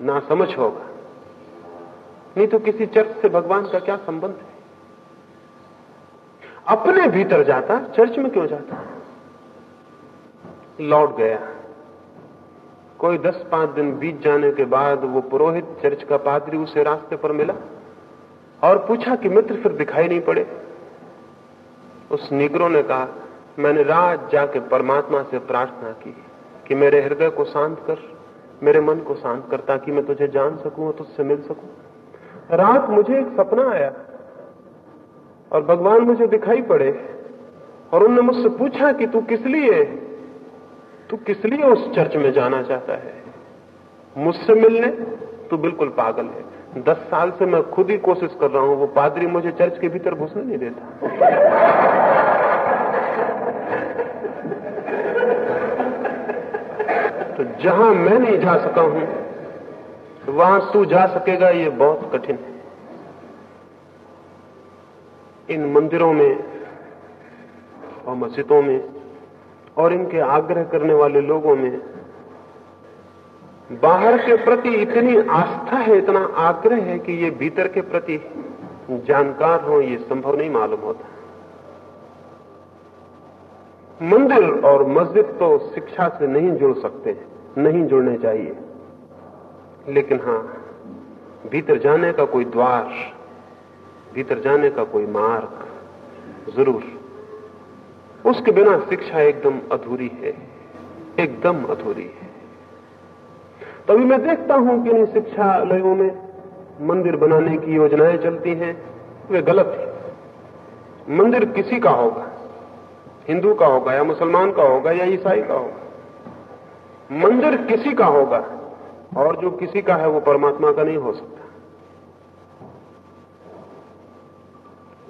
ना समझ होगा। नहीं तो किसी चर्च से भगवान का क्या संबंध है? अपने भीतर जाता, चर्च में क्यों जाता? लौट गया। कोई दस पाँच दिन बीत जाने के बाद वो पुरोहित चर्च का पादरी उसे रास्ते पर मिला और पूछा कि मित्र फिर दिखाई नहीं पड़े। उस निगरों ने कहा, मैंने रात जाके परमात्मा से प्रार्थना की कि मेरे हृदय को शांत कर, मेरे मन को शांत कर ताकि मैं तुझे जान सकूँ और तुझसे मिल सकूँ। रात मुझे एक सपना आया। और भगवान मुझे दिखाई पड़े और उनने मुझसे पूछा कि तू किस लिए, तू किस लिए उस चर्च में जाना चाहता है? मुझसे मिलने? तू बिल्कुल पागल है। दस साल से मैं खुद ही कोशिश कर रहा हूँ, वो पादरी मुझे चर्च के भीतर घुसने नहीं देता। तो जहाँ मैं नहीं जा सका हूँ, वहाँ तू जा सकेगा, ये बहुत कठिन है। इन मंदिरों में और मस्जिदों में और इनके आग्रह करने वाले लोगों में बाहर के प्रति इतनी आस्था है, इतना आग्रह है कि ये भीतर के प्रति जानकार हो, ये संभव नहीं मालूम होता। मंदिर और मस्जिद तो शिक्षा से नहीं जुड़ सकते, नहीं जुड़ने चाहिए। लेकिन हाँ, भीतर जाने का कोई द्वार भीतर जाने का कोई मार्ग ज़रूर। उसके बिना शिक्षा एकदम अधूरी है, एकदम अधूरी है। तभी मैं देखता हूँ कि इन शिक्षालयों में मंदिर बनाने की योजनाएँ चलती हैं, वे गलत है। मंदिर किसी का होगा? हिंदू का होगा या मुसलमान का होगा या ईसाई का होगा? मंदिर किसी का होगा? और जो किसी का है वो परमात्मा का नहीं हो सकता।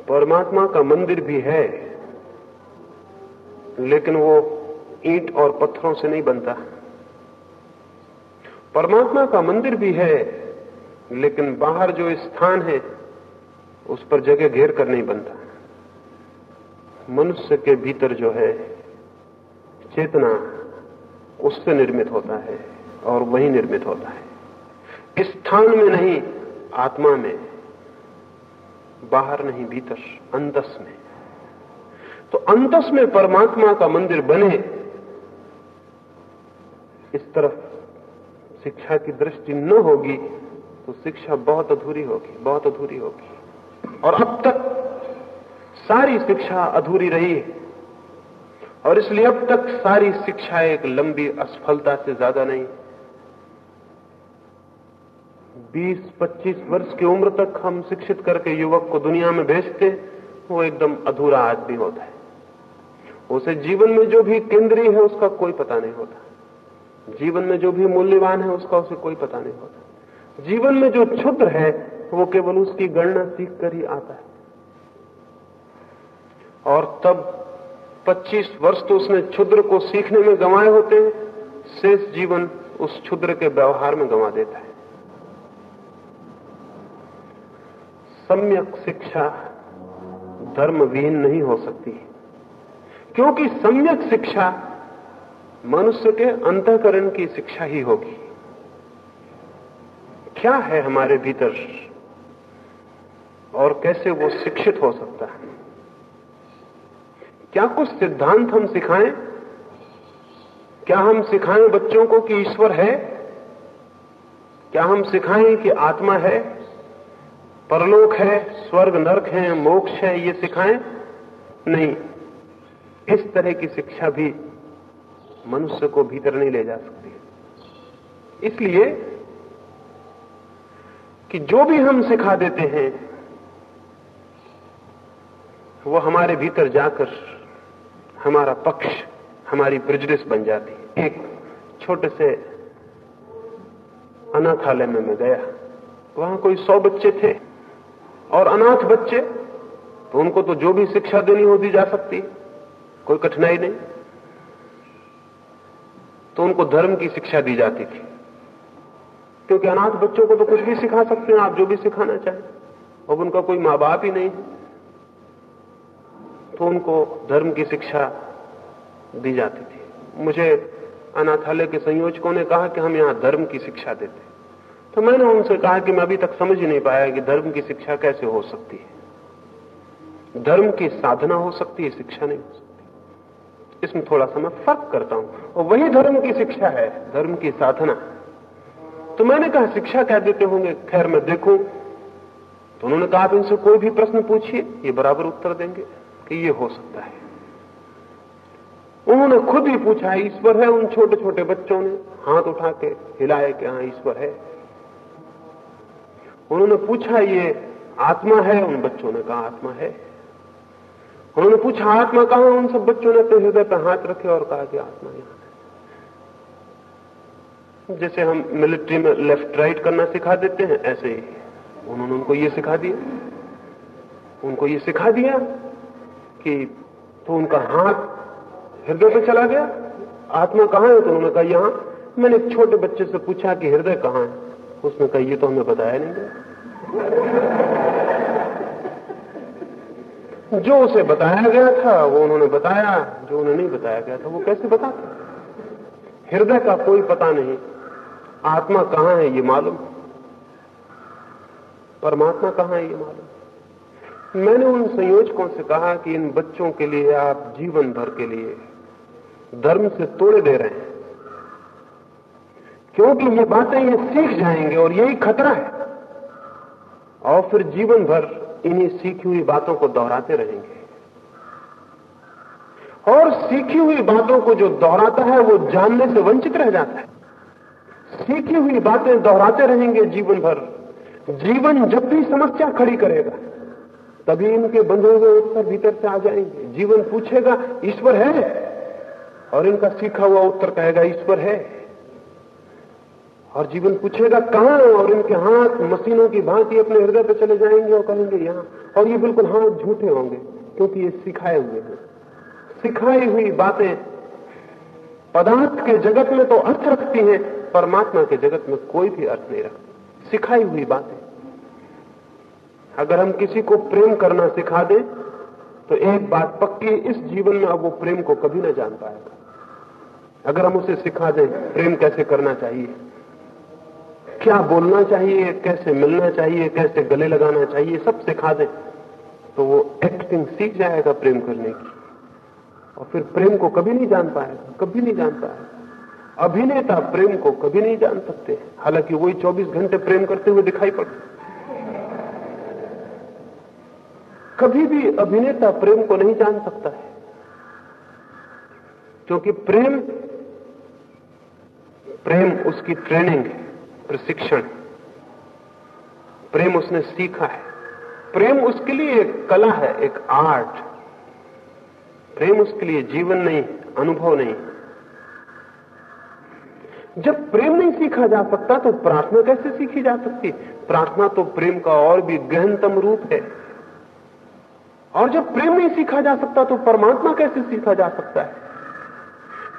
परमात्मा का मंदिर भी है, लेकिन वो ईंट और पत्थरों से नहीं बनता। परमात्मा का मंदिर भी है, लेकिन बाहर जो स्थान है, उस पर जगह घेर कर नहीं बनता। मनुष्य के भीतर जो है, चेतना उससे निर्मित होता है और वही निर्मित होता है। स्थान में नहीं, आत्मा में। बाहर नहीं, भीतर अंतस में। तो अंतस में परमात्मा का मंदिर बने, इस तरफ़ शिक्षा की दृष्टि न होगी तो शिक्षा बहुत अधूरी होगी, बहुत अधूरी होगी। और अब तक सारी शिक्षा अधूरी रही। है और इसलिए अब तक सारी शिक्षा एक लंबी असफलता से ज़्यादा नहीं। 20-25 वर्ष की उम्र तक हम शिक्षित करके युवक को दुनिया में भेजते वो एकदम अधूरा आदमी होता है। उसे जीवन में जो भी केंद्रीय है, उसका कोई पता नहीं होता। जीवन में जो भी मूल्यवान है, उसका उसे कोई पता नहीं होता। जीवन में जो क्षुद्र है, वो केवल उसकी गणना सीख कर ही आता है। और तब 25 वर्ष तो उसने क्षुद्र को सीखने में गंवाए होते शेष जीवन उस क्षुद्र के व्यवहार में गंवा देता है। सम्यक शिक्षा धर्म विहीन नहीं हो सकती। क्योंकि सम्यक शिक्षा मनुष्य के अंतकरण की शिक्षा ही होगी। क्या है हमारे भीतर? और कैसे वो शिक्षित हो सकता है? क्या कुछ सिद्धांत हम सिखाएँ? क्या हम सिखाएँ बच्चों को कि ईश्वर है? क्या हम सिखाएँ कि आत्मा है? परलोक है, स्वर्ग नरक है, मोक्ष है, ये सिखाएँ? नहीं। इस तरह की शिक्षा भी मनुष्य को भीतर नहीं ले जा सकती इसलिए कि जो भी हम सिखा देते हैं, वो हमारे भीतर जाकर हमारा पक्ष, हमारी प्रिजडिस बन जाती है। एक छोटे से अनाथालय में मैं गया, वहाँ कोई सौ बच्चे थे। और अनाथ बच्चे तो उनको तो जो भी शिक्षा देनी हो दी जा सकती कोई कठिनाई नहीं। तो उनको धर्म की शिक्षा दी जाती थी। क्योंकि अनाथ बच्चों को तो कुछ भी सिखा सकते हैं, आप जो भी सिखाना चाहें। अब उनका कोई माँ बाप ही नहीं तो उनको धर्म की शिक्षा दी जाती थी। मुझे अनाथालय के संयोजकों ने कहा कि हम यहाँ धर्म की शिक्षा देते तो मैंने उनसे कहा कि मैं अभी तक समझ नहीं पाया कि धर्म की शिक्षा कैसे हो सकती है। धर्म की साधना हो सकती है, शिक्षा नहीं हो सकती। इसमें थोड़ा सा मैं फ़र्क करता हूँ। और वही धर्म की शिक्षा है, धर्म की साधना। तो मैंने कहा, शिक्षा कह देते होंगे, खैर मैं देखूँ। तो उन्होंने कहा इनसे कोई भी प्रश्न पूछिए, ये बराबर उत्तर देंगे कि ये हो सकता है। उन्होंने खुद ही पूछा, ईश्वर है उन छोटे छोटे बच्चों ने, हाथ उठा के हिलाए कि हाँ ईश्वर है। उन्होंने पूछा, ये आत्मा है? उन बच्चों ने कहा, आत्मा है। उन्होंने पूछा, आत्मा कहा? उन सब बच्चों ने अपने हृदय पर हाथ रखे और कहा कि आत्मा यहाँ है। जैसे हम मिलिट्री में लेफ़्ट राइट करना सिखा देते हैं, ऐसे ही उन्होंने उनको ये सिखा दिया। उनको ये सिखा दिया कि तो उनका हाथ हृदय पे चला गया। आत्मा कहाँ है? तो उन्होंने कहा, यहाँ। मैंने एक छोटे बच्चे से पूछा कि हृदय कहाँ है? उसने कहा ये तो हमें बताया नहीं गया जो उसे बताया गया था, वो उन्होंने बताया। जो उन्हें नहीं बताया गया था, वो कैसे बताते? हृदय का कोई पता नहीं। आत्मा कहाँ है ये मालूम? परमात्मा कहाँ है ये मालूम? मैंने उन संयोजकों से कहा कि इन बच्चों के लिए आप जीवन भर के लिए धर्म से तोड़े दे रहे हैं। क्योंकि ये बातें ये सीख जाएँगे और यही खतरा है। और फिर जीवन भर इन्हीं सीखी हुई बातों को दोहराते रहेंगे। और सीखी हुई बातों को जो दोहराता है, वो जानने से वंचित रह जाता है। सीखी हुई बातें दोहराते रहेंगे जीवन भर। जीवन जब भी समस्या खड़ी करेगा, तभी इनके बंधे हुए उत्तर भीतर से आ जाएँगे। जीवन पूछेगा, ईश्वर है? और इनका सीखा हुआ उत्तर कहेगा, ईश्वर है। और जीवन पूछेगा, कहाँ और इनके हाथ मशीनों की भांति अपने हृदय पर चले जाएँगे और कहेंगे, यहाँ। और ये बिल्कुल हाथ झूठे होंगे, क्योंकि ये सिखाए हुए हैं। सिखाई हुई बातें पदार्थ के जगत में तो अर्थ रखती हैं, परमात्मा के जगत में कोई भी अर्थ नहीं रखती। सिखाई हुई बातें। अगर हम किसी को प्रेम करना सिखा दें तो एक बात पक्की, इस जीवन में अब वो प्रेम को कभी ना जान पाएगा। अगर हम उसे सिखा दें, प्रेम कैसे करना चाहिए? क्या बोलना चाहिए, कैसे मिलना चाहिए, कैसे गले लगाना चाहिए, सब सिखा दें। तो वो एक्टिंग सीख जाएगा प्रेम करने की। और फिर प्रेम को कभी नहीं जान पाएगा, कभी नहीं जान पाएगा। अभिनेता प्रेम को कभी नहीं जान सकते। हालाँकि वही 24 घंटे प्रेम करते हुए दिखाई पड़ते। कभी भी अभिनेता प्रेम को नहीं जान सकता है। क्योंकि प्रेम प्रेम उसकी ट्रेनिंग है। प्रशिक्षण। प्रेम उसने सीखा है। प्रेम उसके लिए एक कला है, एक आर्ट। प्रेम उसके लिए जीवन नहीं, अनुभव नहीं। जब प्रेम नहीं सीखा जा सकता तो प्रार्थना कैसे सीखी जा सकती? प्रार्थना तो प्रेम का और भी गहनतम रूप है। और जब प्रेम नहीं सीखा जा सकता तो परमात्मा कैसे सीखा जा सकता है?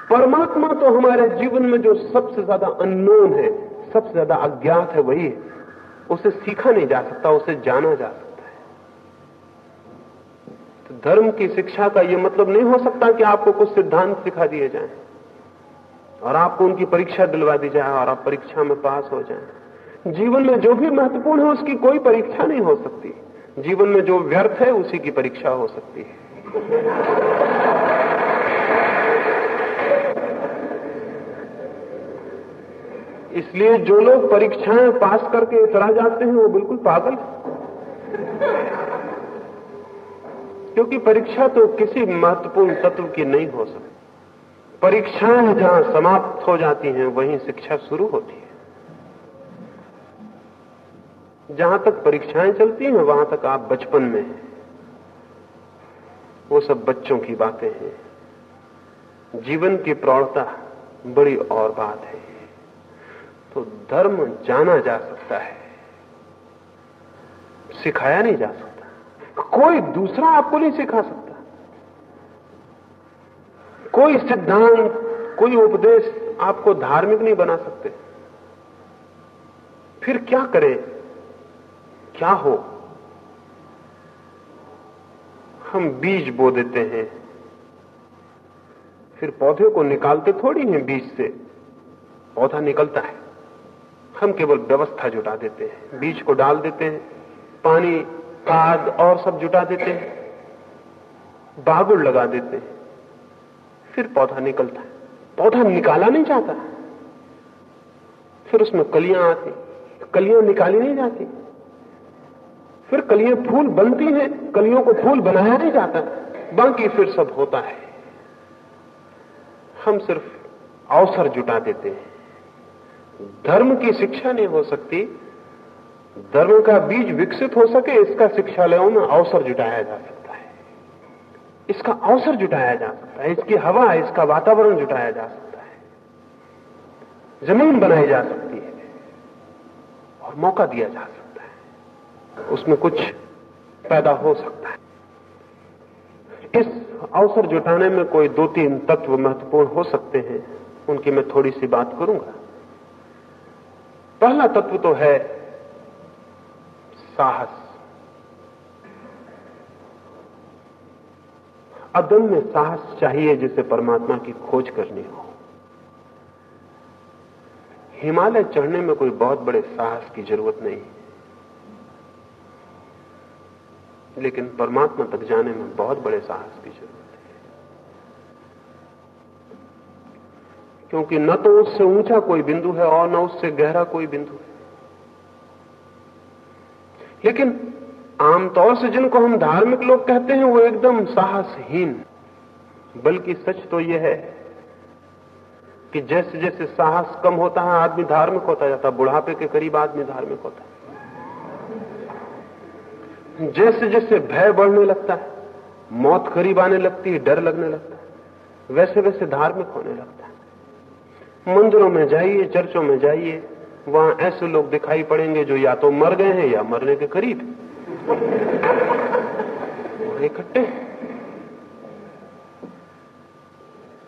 परमात्मा तो हमारे जीवन में जो सबसे ज़्यादा अननोन है सबसे ज़्यादा अज्ञात है वही। है उसे सीखा नहीं जा सकता, उसे जाना जा सकता है। तो धर्म की शिक्षा का यह मतलब नहीं हो सकता कि आपको कुछ सिद्धांत सिखा दिए जाएँ, और आपको उनकी परीक्षा दिलवा दी जाए, और आप परीक्षा में पास हो जाए। जीवन में जो भी महत्वपूर्ण है, उसकी कोई परीक्षा नहीं हो सकती। जीवन में जो व्यर्थ है, उसी की परीक्षा हो सकती है। इसलिए जो लोग परीक्षाएँ पास करके इतरा जाते हैं, वो बिल्कुल पागल क्योंकि परीक्षा तो किसी महत्वपूर्ण तत्व की नहीं हो सकती। परीक्षाएँ जहाँ समाप्त हो जाती हैं, वहीं शिक्षा शुरू होती है। जहाँ तक परीक्षाएँ चलती हैं, वहाँ तक आप बचपन में हैं। वो सब बच्चों की बातें हैं। जीवन की प्रौढ़ता बड़ी और बात है। तो धर्म जाना जा सकता है। सिखाया नहीं जा सकता। कोई दूसरा आपको नहीं सिखा सकता। कोई सिद्धांत, कोई उपदेश आपको धार्मिक नहीं बना सकते। फिर क्या करें? क्या हो? हम बीज बो देते हैं। फिर पौधे को निकालते थोड़ी हैं बीज से। पौधा निकलता है। हम केवल व्यवस्था जुटा देते हैं, बीज को डाल देते हैं, पानी, खाद और सब जुटा देते हैं बागुड़ लगा देते हैं, फिर पौधा निकलता है। पौधा निकाला नहीं जाता। फिर उसमें कलियाँ आती, कलियाँ निकाली नहीं जाती। फिर कलियाँ फूल बनती हैं, कलियों को फूल बनाया नहीं जाता। बाकी फिर सब होता है। हम सिर्फ़ अवसर जुटा देते हैं। धर्म की शिक्षा नहीं हो सकती। धर्म का बीज विकसित हो सके, इसका शिक्षालयों में अवसर जुटाया जा सकता है। इसका अवसर जुटाया जा सकता है, इसकी हवा, इसका वातावरण जुटाया जा सकता है। ज़मीन बनाई जा सकती है और मौका दिया जा सकता है। उसमें कुछ पैदा हो सकता है। इस अवसर जुटाने में कोई दो तीन तत्व महत्वपूर्ण हो सकते हैं। उनकी मैं थोड़ी सी बात करूँगा। पहला तत्व तो है साहस। अदम्य साहस चाहिए जिसे परमात्मा की खोज करनी हो। हिमालय चढ़ने में कोई बहुत बड़े साहस की ज़रूरत नहीं। लेकिन परमात्मा तक जाने में बहुत बड़े साहस की ज़रूरत। क्योंकि न तो उससे ऊँचा कोई बिंदु है और न उससे गहरा कोई बिंदु है। लेकिन आमतौर से जिनको हम धार्मिक लोग कहते हैं, वो एकदम साहसहीन। बल्कि सच तो यह है कि जैसे जैसे साहस कम होता है, आदमी धार्मिक होता जाता बुढ़ापे के करीब आदमी धार्मिक होता है। जैसे जैसे भय बढ़ने लगता है, मौत करीब आने लगती है, डर लगने लगता है, वैसे वैसे धार्मिक होने लगता है। मंदिरों में जाइए, चर्चों में जाइए, वहाँ ऐसे लोग दिखाई पड़ेंगे जो या तो मर गए हैं या मरने के करीब इकट्ठे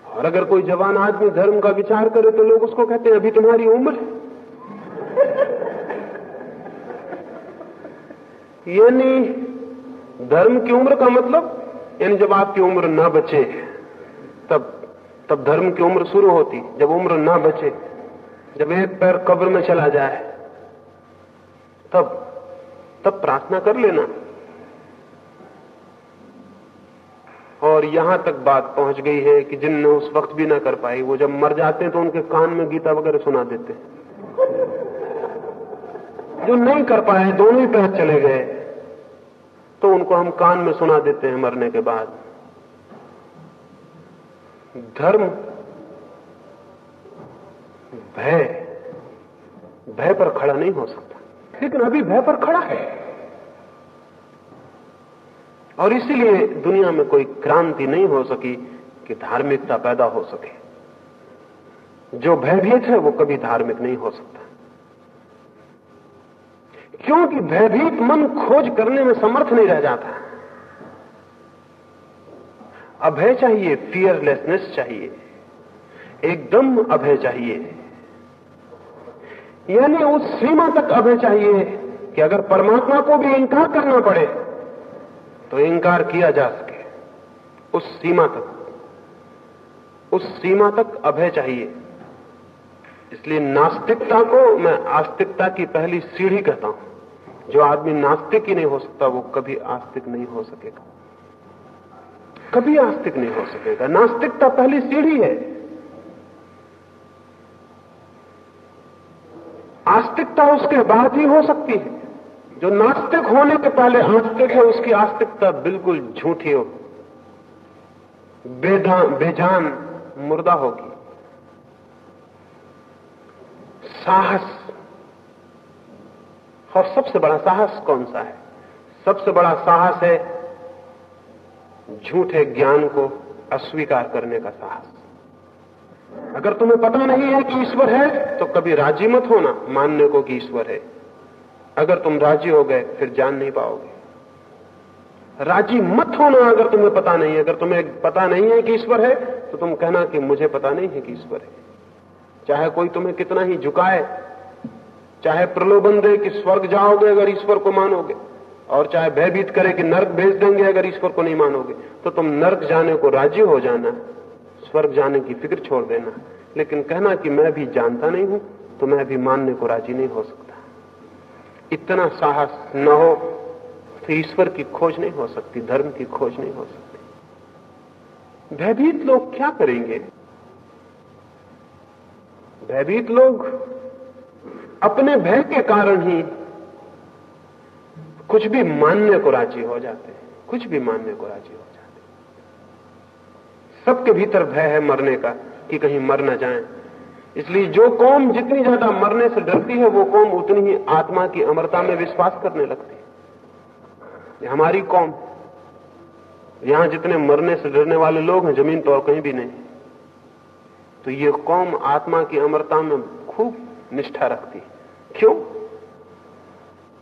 और अगर कोई जवान आदमी धर्म का विचार करे तो लोग उसको कहते हैं, अभी तुम्हारी उम्र यानी धर्म की उम्र का मतलब यानी जब आपकी उम्र ना बचे, तब तब धर्म की उम्र शुरू होती, जब उम्र ना बचे, जब एक पैर कब्र में चला जाए, तब तब प्रार्थना कर लेना। और यहाँ तक बात पहुँच गई है कि जिनने उस वक्त भी ना कर पाई, वो जब मर जाते हैं तो उनके कान में गीता वगैरह सुना देते जो नहीं कर पाए, दोनों ही पैर चले गए तो उनको हम कान में सुना देते हैं मरने के बाद। धर्म, भय भय पर खड़ा नहीं हो सकता। लेकिन अभी भय पर खड़ा है। और इसीलिए दुनिया में कोई क्रांति नहीं हो सकी कि धार्मिकता पैदा हो सके। जो भयभीत है, वो कभी धार्मिक नहीं हो सकता। क्योंकि भयभीत मन खोज करने में समर्थ नहीं रह जाता। अभय चाहिए फियरलेसनेस चाहिए। एकदम अभय चाहिए। यानी उस सीमा तक अभय चाहिए कि अगर परमात्मा को भी इंकार करना पड़े तो इंकार किया जा सके। उस सीमा तक। उस सीमा तक अभय चाहिए। इसलिए नास्तिकता को मैं आस्तिकता की पहली सीढ़ी कहता हूँ। जो आदमी नास्तिक ही नहीं हो सकता, वो कभी आस्तिक नहीं हो सकेगा। कभी आस्तिक नहीं हो सकेगा। नास्तिकता पहली सीढ़ी है। आस्तिकता उसके बाद ही हो सकती है। जो नास्तिक होने के पहले आस्तिक है, उसकी आस्तिकता बिल्कुल झूठी हो बेजान मुर्दा होगी। साहस। और सबसे बड़ा साहस कौन सा है? सबसे बड़ा साहस है झूठे ज्ञान को अस्वीकार करने का साहस। अगर तुम्हें पता नहीं है कि ईश्वर है तो कभी राज़ी मत होना, मानने को कि ईश्वर है। अगर तुम राज़ी हो गए, फिर जान नहीं पाओगे। राज़ी मत होना अगर तुम्हें पता नहीं है। अगर तुम्हें पता नहीं है कि ईश्वर है तो तुम कहना कि मुझे पता नहीं है कि ईश्वर है। चाहे कोई तुम्हें कितना ही झुकाए, चाहे प्रलोभन दे कि स्वर्ग जाओगे अगर ईश्वर को मानोगे। और चाहे भयभीत करे कि नर्क भेज देंगे अगर ईश्वर को नहीं मानोगे तो तुम नर्क जाने को राज़ी हो जाना, स्वर्ग जाने की फ़िक्र छोड़ देना। लेकिन कहना कि मैं भी जानता नहीं हूँ तो मैं भी मानने को राज़ी नहीं हो सकता। इतना साहस न हो तो ईश्वर की खोज नहीं हो सकती, धर्म की खोज नहीं हो सकती। भयभीत लोग क्या करेंगे? भयभीत लोग अपने भय के कारण ही कुछ भी मानने को राज़ी हो जाते हैं, कुछ भी मानने को राज़ी हो जाते सबके भीतर भय है मरने का कि कहीं मर न जाए। इसलिए जो कौम जितनी ज़्यादा मरने से डरती है, वो कौम उतनी ही आत्मा की अमरता में विश्वास करने लगती है। हमारी कौम, यहाँ जितने मरने से डरने वाले लोग हैं, ज़मीन पर कहीं भी नहीं। तो ये कौम आत्मा की अमरता में खूब निष्ठा रखती है। क्यों?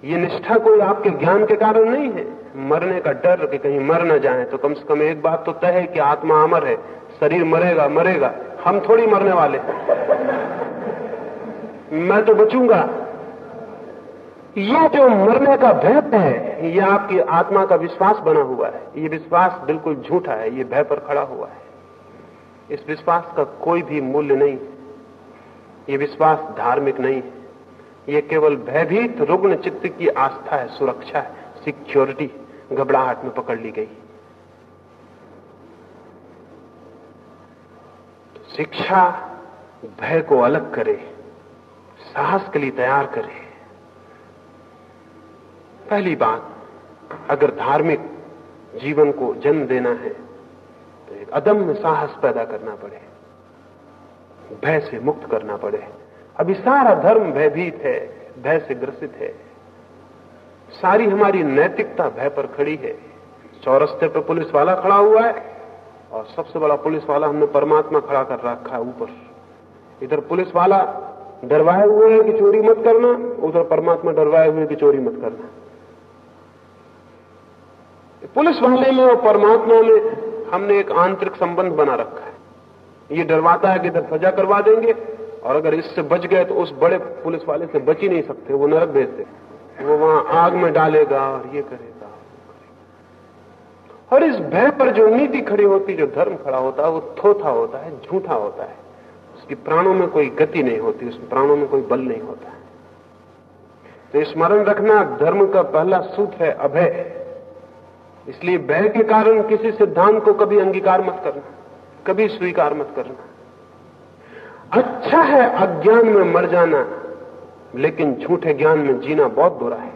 ये निष्ठा कोई आपके ज्ञान के कारण नहीं है। मरने का डर कि कहीं मर न जाए तो कम से कम एक बात तो तय है कि आत्मा अमर है, शरीर मरेगा मरेगा। हम थोड़ी मरने वाले मैं तो बचूँगा। ये जो मरने का भय है, ये आपकी आत्मा का विश्वास बना हुआ है। ये विश्वास बिल्कुल झूठा है, ये भय पर खड़ा हुआ है। इस विश्वास का कोई भी मूल्य नहीं। ये विश्वास धार्मिक नहीं है। ये केवल भयभीत रुग्ण चित्त की आस्था है, सुरक्षा है, सिक्योरिटी घबराहट में पकड़ ली गई। तो शिक्षा भय को अलग करे, साहस के लिए तैयार करे। पहली बात, अगर धार्मिक जीवन को जन्म देना है तो एक अदम्य साहस पैदा करना पड़े, भय से मुक्त करना पड़े। अभी सारा धर्म भयभीत है, भय से ग्रसित है। सारी हमारी नैतिकता भय पर खड़ी है। चौरस्ते पर पुलिस वाला खड़ा हुआ है और सबसे बड़ा पुलिस वाला हमने परमात्मा खड़ा कर रखा है ऊपर। इधर पुलिस वाला डरवाए हुए है कि चोरी मत करना, उधर परमात्मा डरवाए हुए कि चोरी मत करना। पुलिस वाले में और परमात्मा में हमने एक आंतरिक संबंध बना रखा है। ये डरवाता है कि इधर सजा करवा देंगे और अगर इससे बच गए तो उस बड़े पुलिस वाले से बच ही नहीं सकते, वो नरक भेजते। वो वहाँ आग में डालेगा और ये करेगा और इस भय पर जो नीति खड़ी होती, जो धर्म खड़ा होता है, वो थोथा होता है, झूठा होता है। उसकी प्राणों में कोई गति नहीं होती, उस प्राणों में कोई बल नहीं होता। है तो स्मरण रखना, धर्म का पहला सूत्र है अभय। इसलिए भय के कारण किसी सिद्धांत को कभी अंगीकार मत करना, कभी स्वीकार मत करना। अच्छा है अज्ञान में मर जाना, लेकिन झूठे ज्ञान में जीना बहुत बुरा है।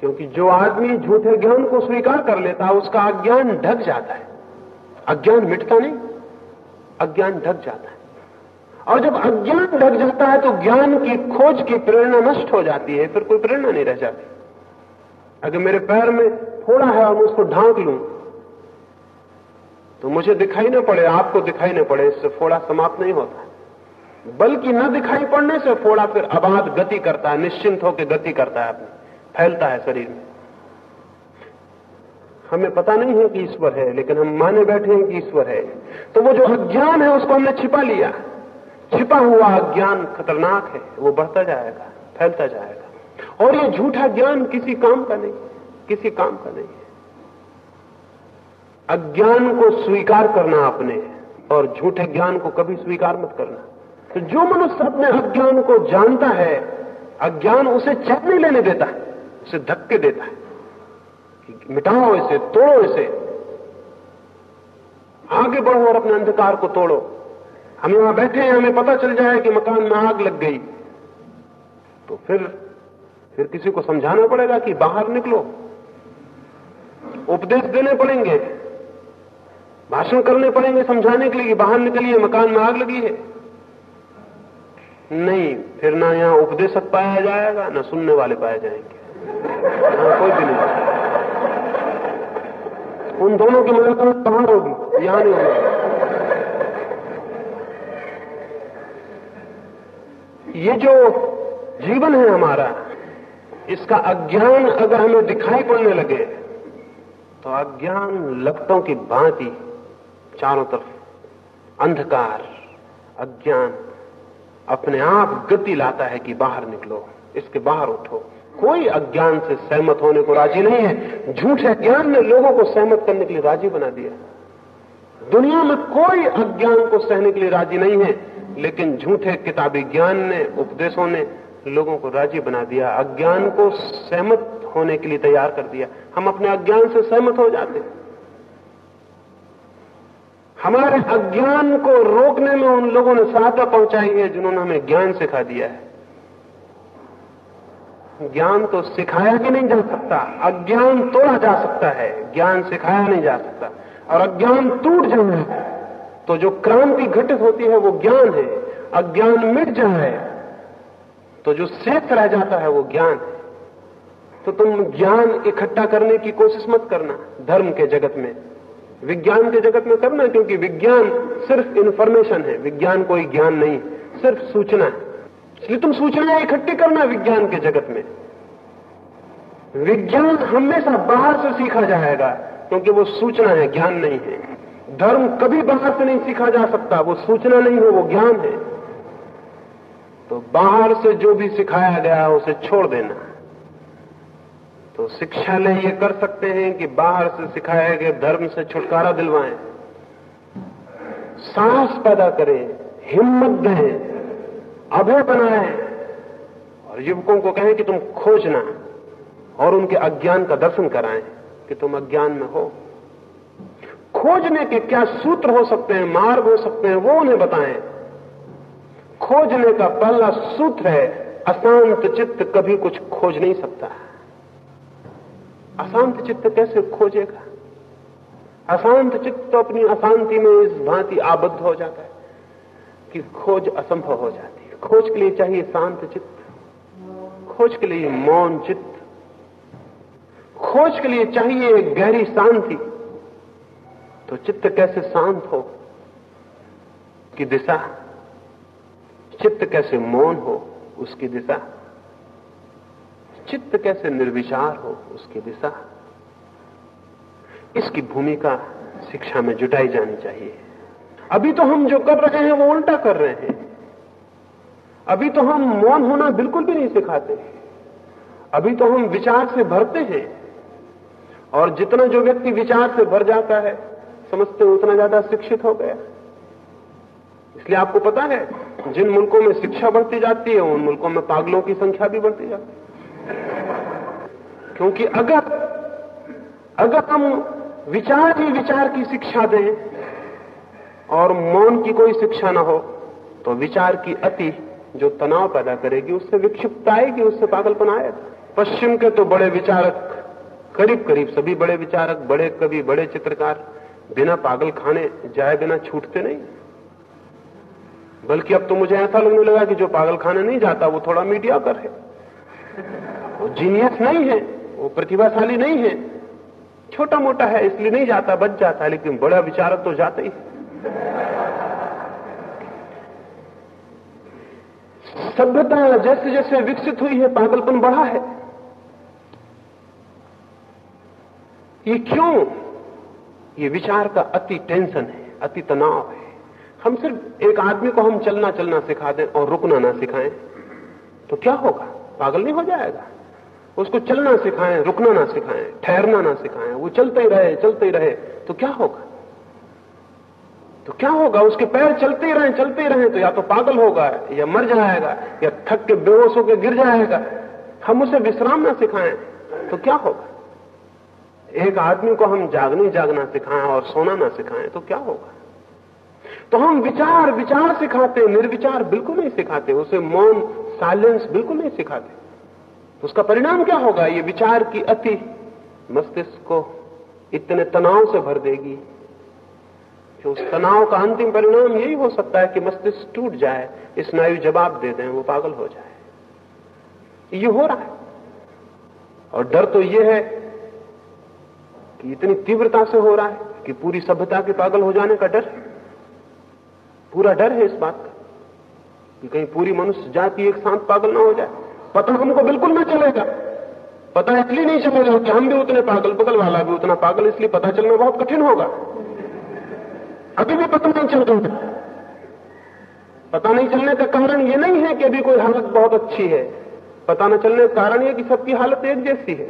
क्योंकि जो आदमी झूठे ज्ञान को स्वीकार कर लेता है उसका अज्ञान ढक जाता है। अज्ञान मिटता नहीं, अज्ञान ढक जाता है। और जब अज्ञान ढक जाता है तो ज्ञान की खोज की प्रेरणा नष्ट हो जाती है, फिर कोई प्रेरणा नहीं रह जाती। अगर मेरे पैर में फोड़ा है और मैं उसको ढांक लूँ तो मुझे दिखाई ना पड़े, आपको दिखाई ना पड़े, इससे फोड़ा समाप्त नहीं होता। बल्कि न दिखाई पड़ने से फोड़ा फिर आबाद गति करता है, निश्चिंत होकर गति करता है अपने, फैलता है शरीर में। हमें पता नहीं है कि ईश्वर है, लेकिन हम माने बैठे हैं कि ईश्वर है। तो वो जो अज्ञान है, उसको हमने छिपा लिया। छिपा हुआ अज्ञान खतरनाक है, वो बढ़ता जाएगा, फैलता जाएगा। और ये झूठा ज्ञान किसी काम का नहीं, किसी काम का नहीं है। अज्ञान को स्वीकार करना अपने और झूठे ज्ञान को कभी स्वीकार मत करना। तो जो मनुष्य अपने अज्ञान को जानता है, अज्ञान उसे चैन लेने देता है, उसे धक्के देता है कि मिटाओ इसे, तोड़ो इसे। आगे बढ़ो और अपने अंधकार को तोड़ो। हम यहाँ बैठे हैं, हमें पता चल जाए कि मकान में आग लग गई। तो फिर फिर किसी को समझाना पड़ेगा कि बाहर निकलो। उपदेश देने पड़ेंगे। भाषण करने पड़ेंगे, समझाने के लिए कि बाहर निकलिए, मकान में आग लगी है। नहीं, फिर ना यहाँ उपदेशक पाया जाएगा, ना सुनने वाले पाए जाएँगे। कोई भी नहीं। उन दोनों की मुलाकात बाहर होगी? यहाँ नहीं होगी। ये जो जीवन है हमारा, इसका अज्ञान अगर हमें दिखाई पड़ने लगे तो अज्ञान लपटों की भांति चारों तरफ़ अंधकार, अज्ञान, अपने आप गति लाता है कि बाहर निकलो, इसके बाहर उठो। कोई अज्ञान से सहमत होने को राज़ी नहीं है। झूठे ज्ञान ने लोगों को सहमत करने के लिए राज़ी बना दिया। दुनिया में कोई अज्ञान को सहने के लिए राज़ी नहीं है, लेकिन झूठे किताबी ज्ञान ने, उपदेशों ने लोगों को राज़ी बना दिया। अज्ञान को सहमत होने के लिए तैयार कर दिया। हम अपने अज्ञान से सहमत हो जाते हैं। हमारे अज्ञान को रोकने में उन लोगों ने सहायता पहुंचाई है जिन्होंने हमें ज्ञान सिखा दिया है। ज्ञान तो सिखाया भी नहीं जा सकता, अज्ञान तोड़ा जा सकता है, ज्ञान सिखाया नहीं जा सकता। और अज्ञान टूट जाए तो जो क्रांति घटित होती है वो ज्ञान है, अज्ञान मिट जाए तो जो शेष रह जाता है वो ज्ञान है। तो तुम ज्ञान इकट्ठा करने की कोशिश मत करना, धर्म के जगत में। विज्ञान के जगत में करना, क्योंकि विज्ञान सिर्फ़ इंफॉर्मेशन है। विज्ञान कोई ज्ञान नहीं, सिर्फ़ सूचना है। इसलिए तुम सूचनाएँ इकट्ठी करना विज्ञान के जगत में। विज्ञान हमेशा बाहर से सीखा जाएगा, क्योंकि वो सूचना है, ज्ञान नहीं है। धर्म कभी बाहर से नहीं सीखा जा सकता, वो सूचना नहीं हो, वो ज्ञान है। तो बाहर से जो भी सिखाया गया, उसे छोड़ देना। तो शिक्षालय ये कर सकते हैं कि बाहर से सिखाए गए धर्म से छुटकारा दिलवाएँ। साहस पैदा करें, हिम्मत दें अभय बनाएँ और युवकों को कहें कि तुम खोजना और उनके अज्ञान का दर्शन कराएँ कि तुम अज्ञान में हो। खोजने के क्या सूत्र हो सकते हैं, मार्ग हो सकते हैं, वो उन्हें बताएँ। खोजने का पहला सूत्र है, अशांत चित्त कभी कुछ खोज नहीं सकता। अशांत चित्त कैसे खोजेगा? अशांत चित्त तो अपनी अशांति में इस भांति आबद्ध हो जाता है कि खोज असंभव हो जाती है। खोज के लिए चाहिए शांत चित्त। खोज के लिए मौन चित्त। खोज के लिए चाहिए गहरी शांति। तो चित्त कैसे शांत हो की दिशा? चित्त कैसे मौन हो उसकी दिशा? चित्त कैसे निर्विचार हो, उसकी दिशा। इसकी भूमिका शिक्षा में जुटाई जानी चाहिए। अभी तो हम जो कर रहे हैं, वो उल्टा कर रहे हैं। अभी तो हम मौन होना बिल्कुल भी नहीं सिखाते। अभी तो हम विचार से भरते हैं। और जितना जो व्यक्ति विचार से भर जाता है, समझते उतना ज़्यादा शिक्षित हो गया। इसलिए आपको पता है, जिन मुल्कों में शिक्षा बढ़ती जाती है, उन मुल्कों में पागलों की संख्या भी बढ़ती जाती है। क्योंकि अगर अगर हम विचार ही विचार की शिक्षा दें और मौन की कोई शिक्षा ना हो तो विचार की अति जो तनाव पैदा करेगी, उससे विक्षिप्त आएगी, उससे पागलपन आएगा। पश्चिम के तो बड़े विचारक करीब करीब सभी बड़े विचारक, बड़े कवि, बड़े चित्रकार, बिना पागल खाने, जाए बिना छूटते नहीं। बल्कि अब तो मुझे ऐसा लगने लगा कि जो पागल खाने नहीं जाता, वो थोड़ा मीडिया कर है। वो जीनियस नहीं है, वो प्रतिभाशाली नहीं है। छोटा मोटा है, इसलिए नहीं जाता, बच जाता लेकिन बड़ा विचारक तो जाता ही सभ्यता जैसे जैसे विकसित हुई है, पागलपन बढ़ा है। ये क्यों? ये विचार का अति टेंशन है, अति तनाव है। हम सिर्फ़ एक आदमी को हम चलना चलना सिखा दें और रुकना ना सिखाएँ तो क्या होगा? पागल नहीं हो जाएगा। उसको चलना सिखाएँ, रुकना ना सिखाएँ, ठहरना ना सिखाएँ, वो चलते ही रहे, चलते ही रहे। तो क्या होगा? तो क्या होगा? उसके पैर चलते ही रहे, चलते ही रहे तो या तो पागल होगा, या मर जाएगा, या थक के बेहोश होकर गिर जाएगा। हम उसे विश्राम ना सिखाएँ तो क्या होगा? एक आदमी को हम जागने जागना सिखाएँ और सोना ना सिखाएँ तो क्या होगा? तो हम विचार विचार सिखाते, निर्विचार बिल्कुल नहीं सिखाते। उसे मौन साइलेंस बिल्कुल नहीं सिखाते। उसका परिणाम क्या होगा? ये विचार की अति मस्तिष्क को इतने तनाव से भर देगी। कि उस तनाव का अंतिम परिणाम यही हो सकता है कि मस्तिष्क टूट जाए स्नायु जवाब दे दें, वो पागल हो जाए। ये हो रहा है। और डर तो ये है कि इतनी तीव्रता से हो रहा है कि पूरी सभ्यता के पागल हो जाने का डर पूरा डर है इस बात का। कि कहीं पूरी मनुष्य जाति एक साथ पागल ना हो जाए। पता हमको बिल्कुल ना चलेगा। पता इसलिए नहीं चलेगा कि हम भी उतने पागल, बगल वाला भी उतना पागल, इसलिए पता चलना बहुत कठिन होगा। अभी भी पता नहीं चल रहा पता नहीं चलने का कारण ये नहीं है कि अभी कोई हालत बहुत अच्छी है। पता न चलने का कारण यह कि सबकी हालत एक जैसी है।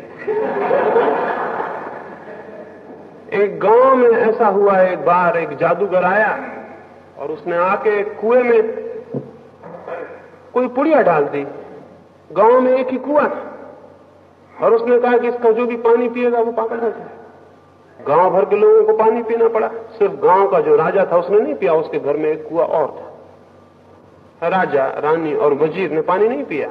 एक गाँव में ऐसा हुआ, एक बार एक जादूगर आया और उसने आके कुएँ में कोई पुड़िया डाल दी। गाँव में एक ही कुआ था। और उसने कहा कि इसका जो भी पानी पिएगा, वो पागल हो जाए। गाँव भर के लोगों को पानी पीना पड़ा। सिर्फ़ गाँव का जो राजा था, उसने नहीं पिया। उसके घर में एक कुआ और था। राजा, रानी और वज़ीर ने पानी नहीं पिया।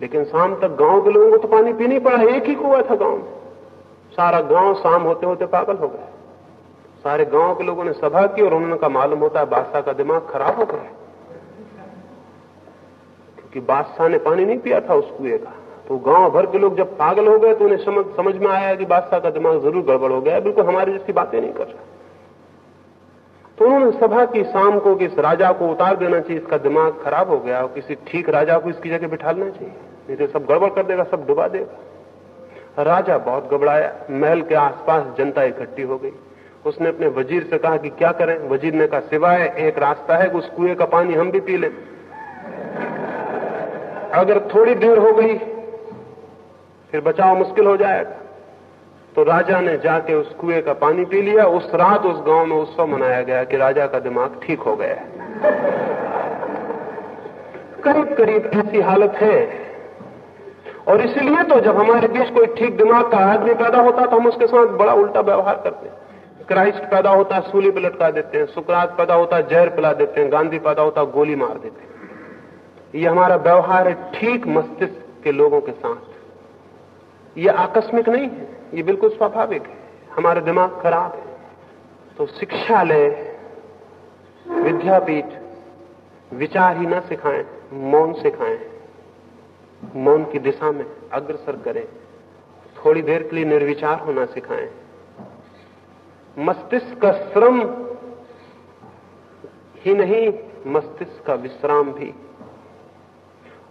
लेकिन शाम तक गाँव के लोगों को तो पानी पीना ही पड़ा। एक ही कुआ था गाँव में। सारा गाँव शाम होते होते पागल हो गया। सारे गाँव के लोगों ने सभा की और उन्होंने कहा, मालूम होता है बादशाह का दिमाग खराब हो गया। क्योंकि बादशाह ने पानी नहीं पिया था उस कुएँ का। तो गाँव भर के लोग जब पागल हो गए तो उन्हें समझ समझ में आया कि बादशाह का दिमाग ज़रूर गड़बड़ हो गया बिल्कुल हमारे जैसी बातें नहीं कर रहा। तो उन्होंने सभा की शाम को कि इस राजा को उतार देना चाहिए, इसका दिमाग खराब हो गया, और किसी ठीक राजा को इसकी जगह बिठाना चाहिए। नहीं तो सब गड़बड़ कर देगा, सब डुबा देगा। राजा बहुत घबराया, महल के आसपास जनता इकट्ठी हो गई। उसने अपने वज़ीर से कहा कि क्या करें? वज़ीर ने कहा, सिवाय एक रास्ता है कि उस कुएँ का पानी हम भी पी लें। अगर थोड़ी देर हो गई, फिर बचाव मुश्किल हो जाएगा। तो राजा ने जाके उस कुएँ का पानी पी लिया। उस रात उस गाँव में उत्सव मनाया गया कि राजा का दिमाग ठीक हो गया करीब करीब ऐसी हालत है। और इसलिए तो जब हमारे बीच कोई ठीक दिमाग का आदमी पैदा होता तो हम उसके साथ बड़ा उल्टा व्यवहार करते हैं। क्राइस्ट पैदा होता है सूली पर लटका देते हैं। सुकरात पैदा होता है जहर पिला देते हैं। गांधी पैदा होता है गोली मार देते हैं। ये हमारा व्यवहार है ठीक मस्तिष्क के लोगों के साथ। ये आकस्मिक नहीं है, ये बिल्कुल स्वाभाविक है। हमारा दिमाग खराब है। तो शिक्षा शिक्षालय विद्यापीठ विचार ही ना सिखाएँ, मौन सिखाएँ। मौन की दिशा में अग्रसर करें। थोड़ी देर के लिए निर्विचार होना सिखाएँ। मस्तिष्क का श्रम ही नहीं, मस्तिष्क का विश्राम भी।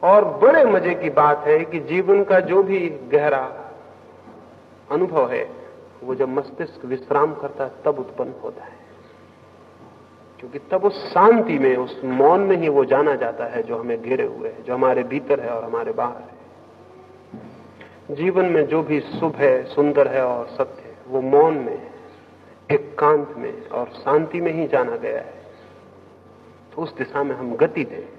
और बड़े मज़े की बात है कि जीवन का जो भी गहरा अनुभव है, वो जब मस्तिष्क विश्राम करता है, तब उत्पन्न होता है। क्योंकि तब उस शांति में, उस मौन में ही वो जाना जाता है जो हमें घेरे हुए है, जो हमारे भीतर है और हमारे बाहर है। जीवन में जो भी शुभ है, सुंदर है और सत्य है, वो मौन में, एकांत एक में और शांति में ही जाना गया है। तो उस दिशा में हम गति दें।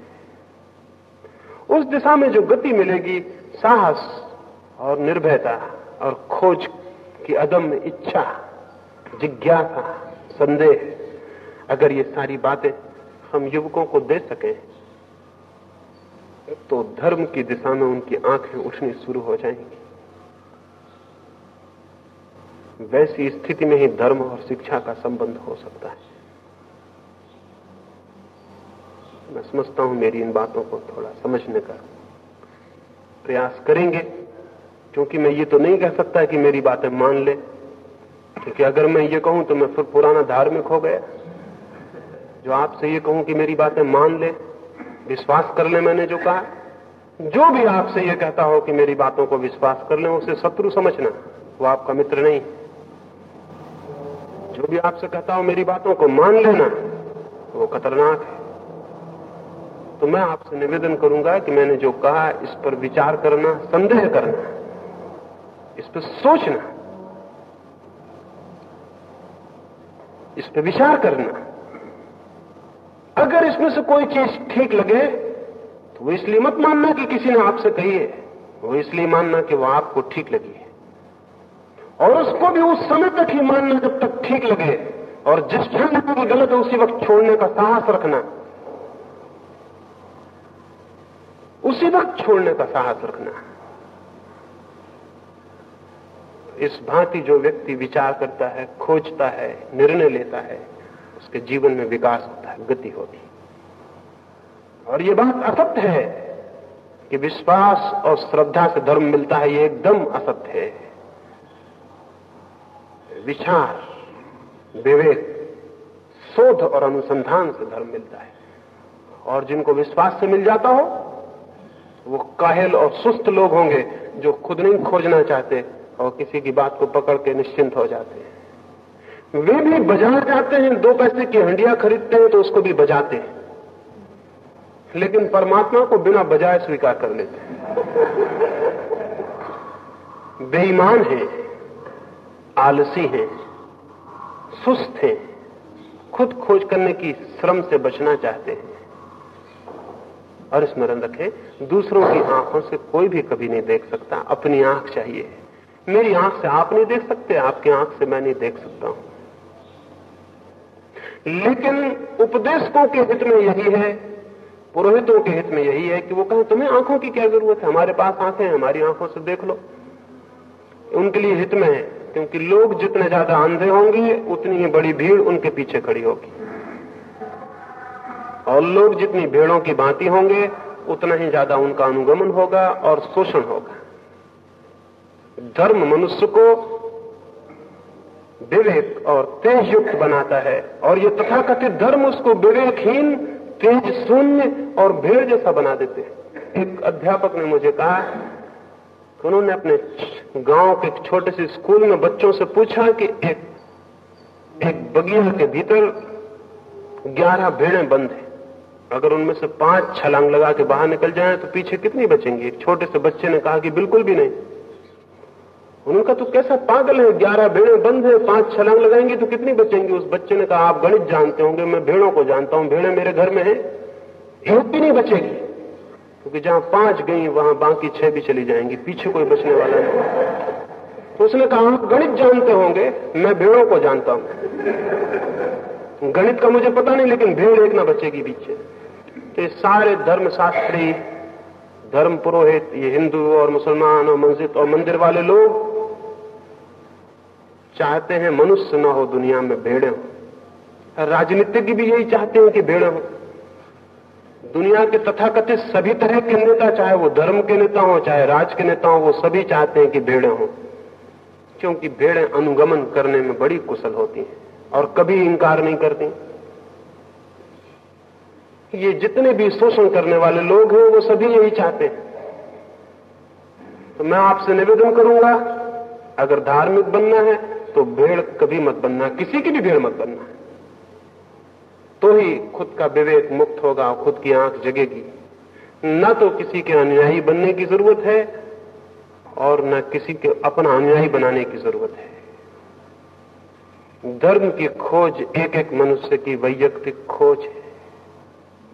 उस दिशा में जो गति मिलेगी, साहस और निर्भयता और खोज की अदम इच्छा, जिज्ञासा, संदेह, अगर ये सारी बातें हम युवकों को दे सकें तो धर्म की दिशा में उनकी आँखें उठनी शुरू हो जाएँगी। वैसी स्थिति में ही धर्म और शिक्षा का संबंध हो सकता है। मैं समझता हूँ मेरी इन बातों को थोड़ा समझने का। प्रयास करेंगे, क्योंकि मैं ये तो नहीं कह सकता कि मेरी बातें मान ले। क्योंकि अगर मैं ये कहूँ तो मैं फिर पुराना धार्मिक हो गया। जो आपसे ये कहूँ कि मेरी बातें मान ले, विश्वास कर ले मैंने जो कहा, जो भी आपसे ये कहता हो कि मेरी बातों को विश्वास कर ले, उसे शत्रु समझना, वो आपका मित्र नहीं। जो भी आपसे कहता हो मेरी बातों को मान लेना, वो खतरनाक है। तो मैं आपसे निवेदन करूँगा कि मैंने जो कहा, इस पर विचार करना, संदेह करना, इस पर सोचना, इस पर विचार करना। अगर इसमें से कोई चीज़ ठीक लगे तो वो इसलिए मत मानना कि किसी ने आपसे कही है। वो इसलिए मानना कि वो आपको ठीक लगी है। और उसको भी उस समय तक ही मानना जब तक ठीक लगे। और जिस क्षण गलत है, उसी वक्त छोड़ने का साहस रखना। उसी वक्त छोड़ने का साहस रखना इस भांति जो व्यक्ति विचार करता है, खोजता है, निर्णय लेता है, उसके जीवन में विकास होता है, गति होती और ये बात असत्य है कि विश्वास और श्रद्धा से धर्म मिलता है, ये एकदम असत्य है। विचार, विवेक, शोध और अनुसंधान से धर्म मिलता है। और जिनको विश्वास से मिल जाता हो वो काहिल और सुस्त लोग होंगे जो खुद नहीं खोजना चाहते और किसी की बात को पकड़ के निश्चिंत हो जाते हैं। वे भी बाज़ार जाते हैं, दो पैसे की हंडिया खरीदते हैं तो उसको भी बजाते हैं। लेकिन परमात्मा को बिना बजाय स्वीकार कर लेते हैं। बेईमान है, आलसी है, सुस्त है, खुद खोज करने की श्रम से बचना चाहते हैं। और स्मरण रखें, दूसरों की आँखों से कोई भी कभी नहीं देख सकता, अपनी आँख चाहिए। मेरी आँख से आप नहीं देख सकते, आपकी आँख से मैं नहीं देख सकता हूँ। लेकिन उपदेशकों के हित में यही है, पुरोहितों के हित में यही है कि वो कहें, तुम्हें आँखों की क्या ज़रूरत है? हमारे पास आँखें हैं, हमारी आँखों से देख लो। उनके लिए हित में है, क्योंकि लोग जितने ज़्यादा अंधे होंगे, उतनी ही बड़ी भीड़ उनके पीछे खड़ी होगी। और लोग जितनी भेड़ों की भांति होंगे, उतना ही ज़्यादा उनका अनुगमन होगा और शोषण होगा। धर्म मनुष्य को विवेक और तेज युक्त बनाता है, और ये तथाकथित धर्म उसको विवेकहीन तेज शून्य और भीड़ जैसा बना देते हैं। एक अध्यापक ने मुझे कहा कि उन्होंने अपने गाँव के छोटे से स्कूल में बच्चों से पूछा कि एक एक बगिया के भीतर ग्यारह भेड़ें बंद हैं। अगर उनमें से पाँच छलांग लगा के बाहर निकल जाए तो पीछे कितनी बचेंगी? एक छोटे से बच्चे ने कहा कि बिल्कुल भी नहीं। उनका तो कैसा पागल है? ग्यारह भेड़े बंद है, पाँच छलांग लगाएँगे तो कितनी बचेंगी? उस बच्चे ने कहा, आप गणित जानते होंगे, मैं भेड़ों को जानता हूँ, भेड़े मेरे घर में है। एक भी नहीं बचेगी। क्योंकि जहाँ पाँच गई, वहाँ बाकी छह भी चली जाएँगी, पीछे कोई बचने वाला नहीं। तो उसने कहा, आप गणित जानते होंगे, मैं भेड़ों को जानता हूँ। गणित का मुझे पता नहीं, लेकिन भेड़ एक ना बचेगी पीछे। ये सारे धर्मशास्त्री, धर्म पुरोहित, ये हिंदू और मुसलमान और मस्जिद और मंदिर वाले लोग चाहते हैं मनुष्य न हो दुनिया में भेड़े हो। राजनीतिज्ञ भी यही चाहते हैं कि भेड़े हो। दुनिया के तथाकथित सभी तरह के नेता, चाहे वो धर्म के नेता हो, चाहे राज के नेता हो, वो सभी चाहते हैं कि भेड़े हो। क्योंकि भेड़ें अनुगमन करने में बड़ी कुशल होती हैं और कभी इंकार नहीं करती। ये जितने भी शोषण करने वाले लोग हैं, वो सभी यही चाहते हैं। तो मैं आपसे निवेदन करूँगा, अगर धार्मिक बनना है तो भेड़ कभी मत बनना, किसी की भी भेड़ मत बनना। तो ही खुद का विवेक मुक्त होगा, खुद की आँख जगेगी। न तो किसी के अनुयायी बनने की ज़रूरत है, और न किसी के अपना अनुयायी बनाने की ज़रूरत है। धर्म की खोज एक एक मनुष्य की वैयक्तिक खोज है।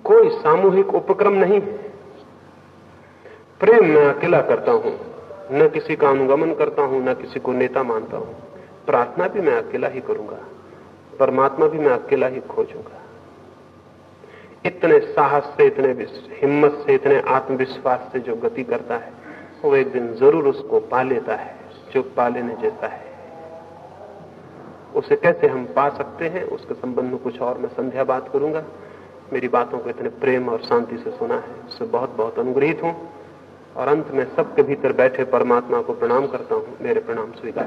कोई सामूहिक उपक्रम नहीं प्रेम मैं अकेला करता हूँ, न किसी का अनुगमन करता हूँ, न किसी को नेता मानता हूँ। प्रार्थना भी मैं अकेला ही करूँगा, परमात्मा भी मैं अकेला ही खोजूँगा। इतने साहस से, इतने हिम्मत से, इतने आत्मविश्वास से जो गति करता है, वो एक दिन ज़रूर उसको पा लेता है, जो पा लेने जैसा है। उसे कैसे हम पा सकते हैं, उसके संबंध में कुछ और मैं संध्या बात करूँगा। मेरी बातों को इतने प्रेम और शांति से सुना है उससे बहुत बहुत अनुग्रहित हूँ। और अंत में सबके भीतर बैठे परमात्मा को प्रणाम करता हूँ। मेरे प्रणाम स्वीकार।